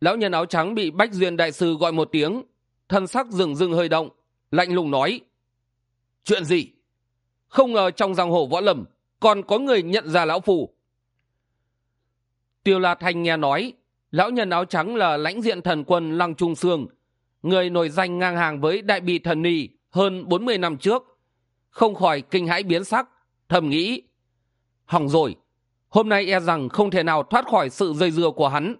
S1: Lão nhân áo trắng bị bách duyên đại sư gọi một tiếng, thân sắc rừng rừng hơi động, lạnh lùng nói, chuyện gì? Không ngờ trong giang hồ võ lầm còn có người nhận ra lão phù. Tiêu la thanh nghe nói, lão nhân áo trắng là lãnh diện thần quân lăng trung sương, người nổi danh ngang hàng với đại bị thần ni hơn bốn mươi năm trước, không khỏi kinh hãi biến sắc, thầm nghĩ hỏng rồi. Hôm nay e rằng không thể nào thoát khỏi sự dây dưa của hắn.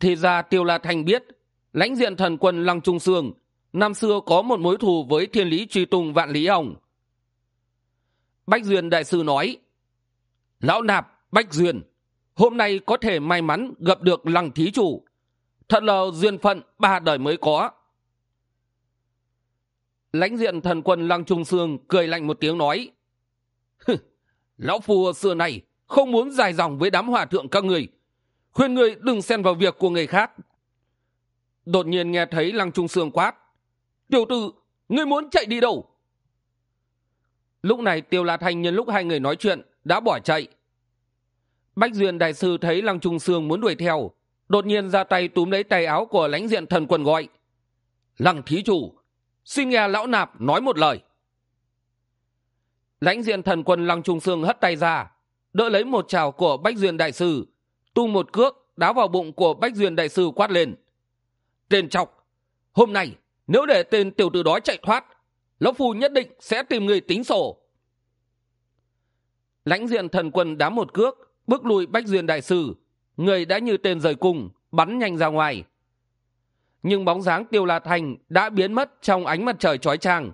S1: Thì ra tiêu la thanh biết, lãnh diện thần quân lăng trung sương, năm xưa có một mối thù với thiên lý truy tung vạn lý hồng bách duyên đại sư nói, lão nạp, bách duyên, hôm nay có thể may mắn gặp được lăng thí chủ. Thật là duyên phận ba đời mới có. Lãnh diện thần quân lăng trung sương cười lạnh một tiếng nói lão phù xưa này không muốn dài dòng với đám hòa thượng các người khuyên người đừng xen vào việc của người khác. Đột nhiên nghe thấy lăng trung sương quát, tiểu tử, ngươi muốn chạy đi đâu? Lúc này tiêu la thanh nhân lúc hai người nói chuyện đã bỏ chạy. Bách duyên đại sư thấy lăng trung sương muốn đuổi theo, đột nhiên ra tay túm lấy tay áo của lãnh diện thần quần gọi. Lăng thí chủ, xin nghe lão nạp nói một lời lãnh diện thần quân lăng trung sương hất tay ra, đỡ lấy một trào của bách duyên đại sư, tung một cước đá vào bụng của bách duyên đại sư quát lên. Tên chọc, hôm nay nếu để tên tiểu tử đó chạy thoát, lão phu nhất định sẽ tìm người tính sổ. Lãnh diện thần quân đá một cước, bước lùi bách duyên đại sư, người đã như tên rời cung, bắn nhanh ra ngoài. Nhưng bóng dáng tiêu la thành đã biến mất trong ánh mặt trời chói chang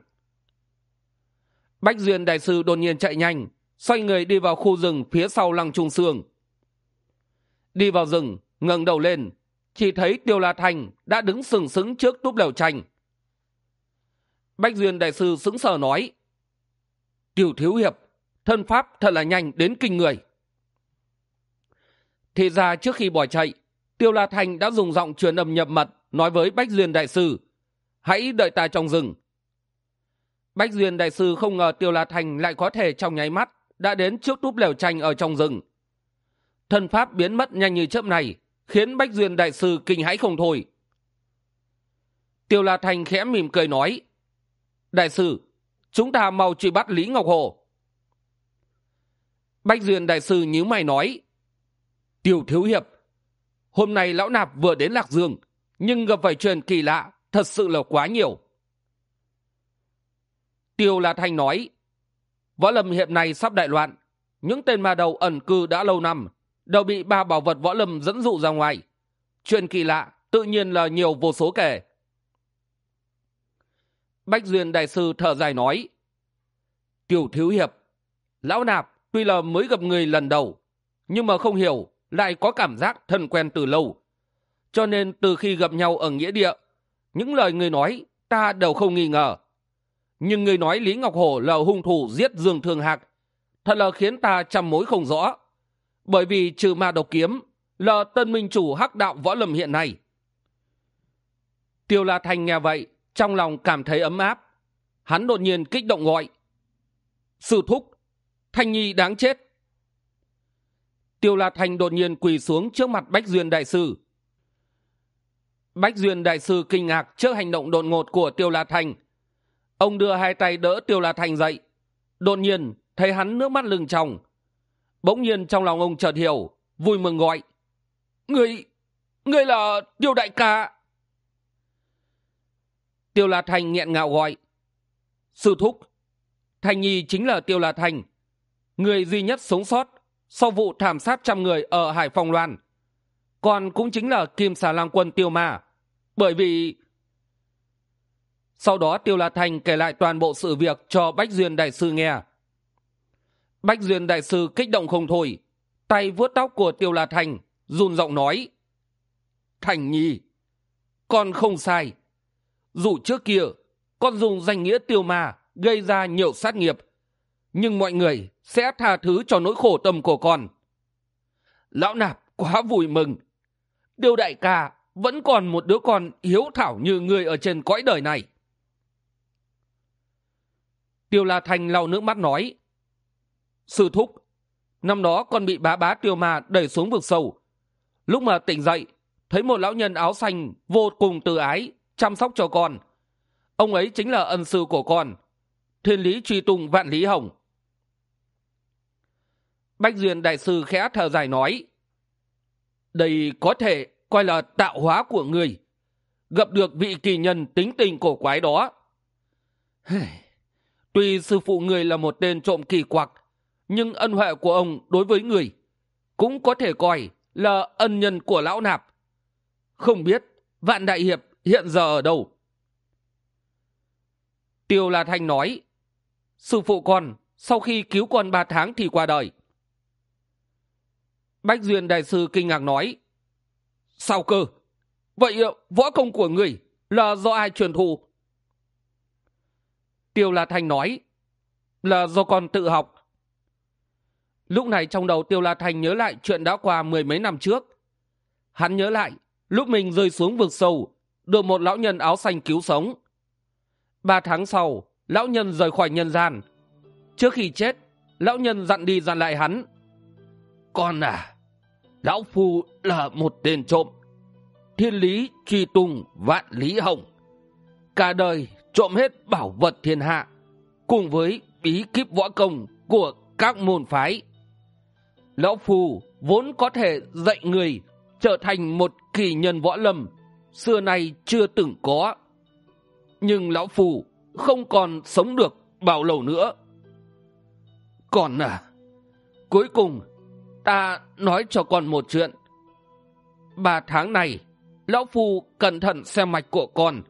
S1: bách duyên đại sư đột nhiên chạy nhanh, xoay người đi vào khu rừng phía sau lăng trung sương đi vào rừng, ngẩng đầu lên, chỉ thấy tiêu la thành đã đứng sừng sững trước túp lều tranh. Bách duyên đại sư sững sờ nói tiểu thiếu hiệp, thân pháp thật là nhanh đến kinh người. Thì ra trước khi bỏ chạy, tiêu la thành đã dùng giọng truyền âm nhập mật nói với bách duyên đại sư, hãy đợi ta trong rừng bách duyên đại sư không ngờ tiêu la thành lại có thể trong nháy mắt đã đến trước túp lều tranh ở trong rừng. Thân pháp biến mất nhanh như chớp này, khiến bách duyên đại sư kinh hãi không thôi. Tiêu la thành khẽ mỉm cười nói, đại sư, chúng ta mau truy bắt lý ngọc hồ. Bách duyên đại sư nhíu mày nói tiêu thiếu hiệp, hôm nay lão nạp vừa đến lạc dương, nhưng gặp phải chuyện kỳ lạ thật sự là quá nhiều tiêu la thanh nói, võ lâm hiệp này sắp đại loạn, những tên ma đầu ẩn cư đã lâu năm, đều bị ba bảo vật võ lâm dẫn dụ ra ngoài. Chuyện kỳ lạ, tự nhiên là nhiều vô số kể. Bách duyên đại sư thở dài nói, tiểu thiếu hiệp, lão nạp tuy là mới gặp người lần đầu, nhưng mà không hiểu, lại có cảm giác thân quen từ lâu. Cho nên từ khi gặp nhau ở nghĩa địa, những lời người nói ta đều không nghi ngờ nhưng người nói lý ngọc hổ là hung thủ giết dương thương hạc, thật là khiến ta chăm mối không rõ. Bởi vì trừ ma độc kiếm là tân minh chủ hắc đạo võ lâm hiện nay. Tiêu la thanh nghe vậy, trong lòng cảm thấy ấm áp. Hắn đột nhiên kích động gọi, sư thúc, thanh nhi đáng chết. Tiêu la thành đột nhiên quỳ xuống trước mặt bách duyên đại sư. Bách duyên đại sư kinh ngạc trước hành động đột ngột của tiêu la thành ông đưa hai tay đỡ tiêu la thành dậy. Đột nhiên, thấy hắn nước mắt lưng tròng. Bỗng nhiên trong lòng ông chợt hiểu, vui mừng gọi. Người người là tiêu đại ca. Tiêu la thành nghẹn ngào gọi. Sư thúc, thành nhi chính là tiêu la thành. Người duy nhất sống sót sau vụ thảm sát trăm người ở hải phòng loan. Còn cũng chính là kim xà lang quân tiêu ma. Bởi vì sau đó tiêu la thành kể lại toàn bộ sự việc cho bách duyên đại sư nghe. Bách duyên đại sư kích động không thôi, tay vuốt tóc của tiêu la thành, run giọng nói, thành nhi, con không sai. Dù trước kia, con dùng danh nghĩa tiêu ma gây ra nhiều sát nghiệp, nhưng mọi người sẽ tha thứ cho nỗi khổ tâm của con. Lão nạp, quá vui mừng. Tiêu đại ca vẫn còn một đứa con hiếu thảo như người ở trên cõi đời này tiêu la thành lau nước mắt nói, sư thúc, năm đó con bị bá bá tiêu ma đẩy xuống vực sâu. Lúc mà tỉnh dậy, thấy một lão nhân áo xanh vô cùng từ ái chăm sóc cho con. Ông ấy chính là ân sư của con, thiên lý truy tung vạn lý hồng. Bách duyên đại sư khẽ thở dài nói, đây có thể coi là tạo hóa của người, gặp được vị kỳ nhân tính tình cổ quái đó tuy sư phụ người là một tên trộm kỳ quặc, nhưng ân huệ của ông đối với người cũng có thể coi là ân nhân của lão nạp. Không biết vạn đại hiệp hiện giờ ở đâu? Tiêu la thanh nói, sư phụ con, sau khi cứu con ba tháng thì qua đời. Bách duyên đại sư kinh ngạc nói, sao cơ? Vậy võ công của người là do ai truyền thụ? Tiêu la thanh nói, là do con tự học. Lúc này trong đầu tiêu la thanh nhớ lại chuyện đã qua mười mấy năm trước. Hắn nhớ lại, lúc mình rơi xuống vực sâu, được một lão nhân áo xanh cứu sống. Ba tháng sau, lão nhân rời khỏi nhân gian. Trước khi chết, lão nhân dặn đi dặn lại hắn, con à lão phu là một tên trộm, thiên lý truy tung vạn lý hồng. Cả đời trộm hết bảo vật thiên hạ, cùng với bí kíp võ công của các môn phái. Lão phù vốn có thể dạy người trở thành một kỳ nhân võ lâm, xưa nay chưa từng có. Nhưng lão phù không còn sống được bao lâu nữa. Còn à cuối cùng ta nói cho con một chuyện. Ba tháng này, lão phù cẩn thận xem mạch của con,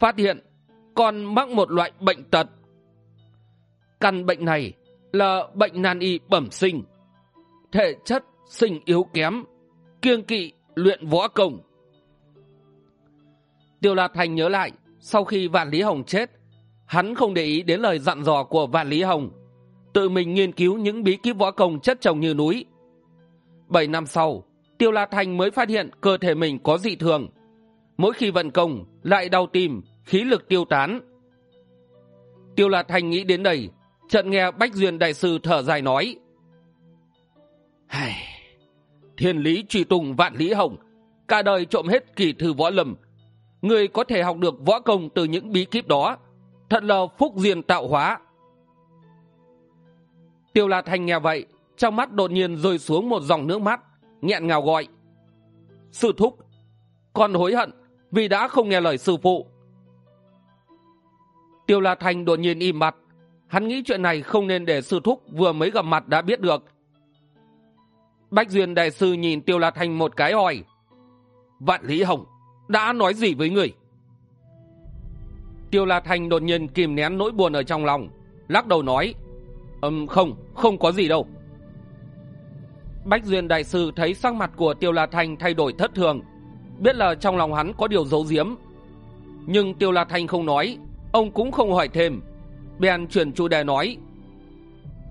S1: phát hiện con mắc một loại bệnh tật. Căn bệnh này là bệnh nan y bẩm sinh, thể chất sinh yếu kém, kiêng kỵ luyện võ công. Tiêu la thành nhớ lại, sau khi vạn lý hồng chết, hắn không để ý đến lời dặn dò của vạn lý hồng, tự mình nghiên cứu những bí kíp võ công chất chồng như núi. Bảy năm sau, tiêu la thành mới phát hiện cơ thể mình có dị thường. Mỗi khi vận công, lại đau tim khí lực tiêu tán. Tiêu la thành nghĩ đến đây, chợt nghe bách duyên đại sư thở dài nói thiên lý truy tùng vạn lý hồng, cả đời trộm hết kỳ thư võ lâm. Người có thể học được võ công từ những bí kíp đó, thật là phúc diên tạo hóa. Tiêu la thành nghe vậy, trong mắt đột nhiên rơi xuống một dòng nước mắt, nghẹn ngào gọi, sư thúc, con hối hận vì đã không nghe lời sư phụ tiêu la thành đột nhiên im mặt. Hắn nghĩ chuyện này không nên để sư thúc vừa mới gặp mặt đã biết được. Bách duyên đại sư nhìn tiêu la thành một cái hỏi, vạn lý hồng, đã nói gì với người? Tiêu la thành đột nhiên kìm nén nỗi buồn ở trong lòng, lắc đầu nói, ừm, không không có gì đâu. Bách duyên đại sư thấy sắc mặt của tiêu la thành thay đổi thất thường, biết là trong lòng hắn có điều giấu giếm. Nhưng tiêu la thành không nói ông cũng không hỏi thêm. Bèn chuyển chủ đề nói.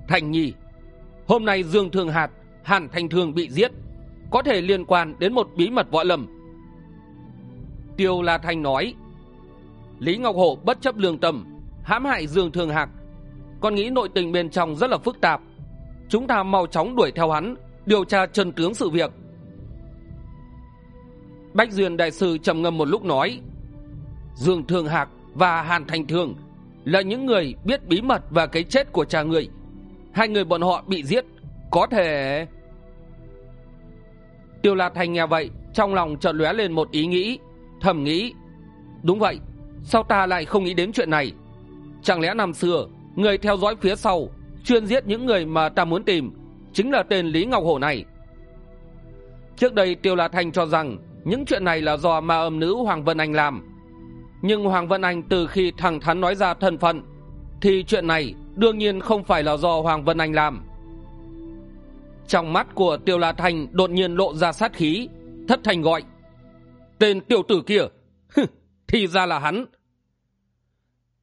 S1: Thành nhi, hôm nay dương Thường hạt, hàn thanh thương bị giết. Có thể liên quan đến một bí mật võ lâm. Tiêu la thanh nói. Lý ngọc hổ bất chấp lương tâm, hãm hại dương Thường hạc. Con nghĩ nội tình bên trong rất là phức tạp. Chúng ta mau chóng đuổi theo hắn, điều tra chân tướng sự việc. Bách duyên đại sư trầm ngâm một lúc nói. Dương thường hạc và hàn thành thường là những người biết bí mật và cái chết của cha người. Hai người bọn họ bị giết, có thể tiêu la thành nghe vậy, trong lòng chợt lóe lên một ý nghĩ, thầm nghĩ, đúng vậy, sao ta lại không nghĩ đến chuyện này? Chẳng lẽ năm xưa, người theo dõi phía sau chuyên giết những người mà ta muốn tìm chính là tên lý ngọc hổ này? Trước đây tiêu la thành cho rằng những chuyện này là do ma âm nữ hoàng vân anh làm nhưng hoàng vân anh từ khi thẳng thắn nói ra thân phận, thì chuyện này đương nhiên không phải là do hoàng vân anh làm. Trong mắt của tiêu la thành đột nhiên lộ ra sát khí, thất thành gọi, tên tiểu tử kia thì ra là hắn.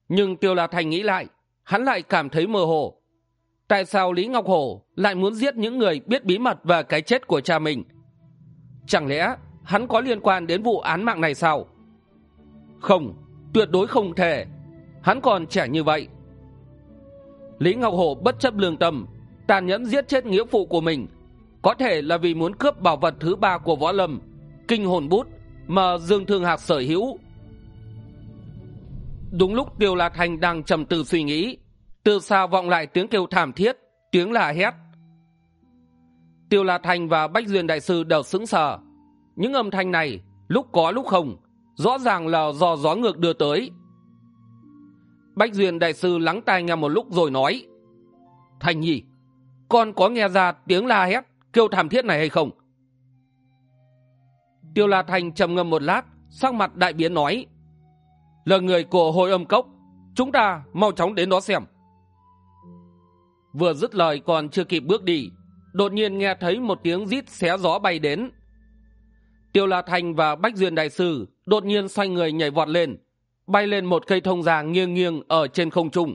S1: Nhưng tiêu la thành nghĩ lại, hắn lại cảm thấy mơ hồ. Tại sao lý ngọc hổ lại muốn giết những người biết bí mật và cái chết của cha mình? Chẳng lẽ hắn có liên quan đến vụ án mạng này sao? Không, tuyệt đối không thể. Hắn còn trẻ như vậy. Lý ngọc hổ bất chấp lương tâm, tàn nhẫn giết chết nghĩa phụ của mình. Có thể là vì muốn cướp bảo vật thứ ba của võ lâm, kinh hồn bút mà dương thương hạc sở hữu. Đúng lúc tiêu la thành đang trầm tư suy nghĩ, từ xa vọng lại tiếng kêu thảm thiết, tiếng là hét. Tiêu la thành và bách duyên đại sư đều sững sờ. Những âm thanh này, lúc có lúc không rõ ràng là do gió ngược đưa tới. Bách duyên đại sư lắng tai nghe một lúc rồi nói, thành nhi, con có nghe ra tiếng la hét kêu thảm thiết này hay không? Tiêu la thành trầm ngâm một lát, sắc mặt đại biến nói, là người của hội âm cốc, chúng ta mau chóng đến đó xem. Vừa dứt lời còn chưa kịp bước đi, đột nhiên nghe thấy một tiếng rít xé gió bay đến. Tiêu la thành và bách duyên đại sư đột nhiên xoay người nhảy vọt lên, bay lên một cây thông già nghiêng nghiêng ở trên không trung.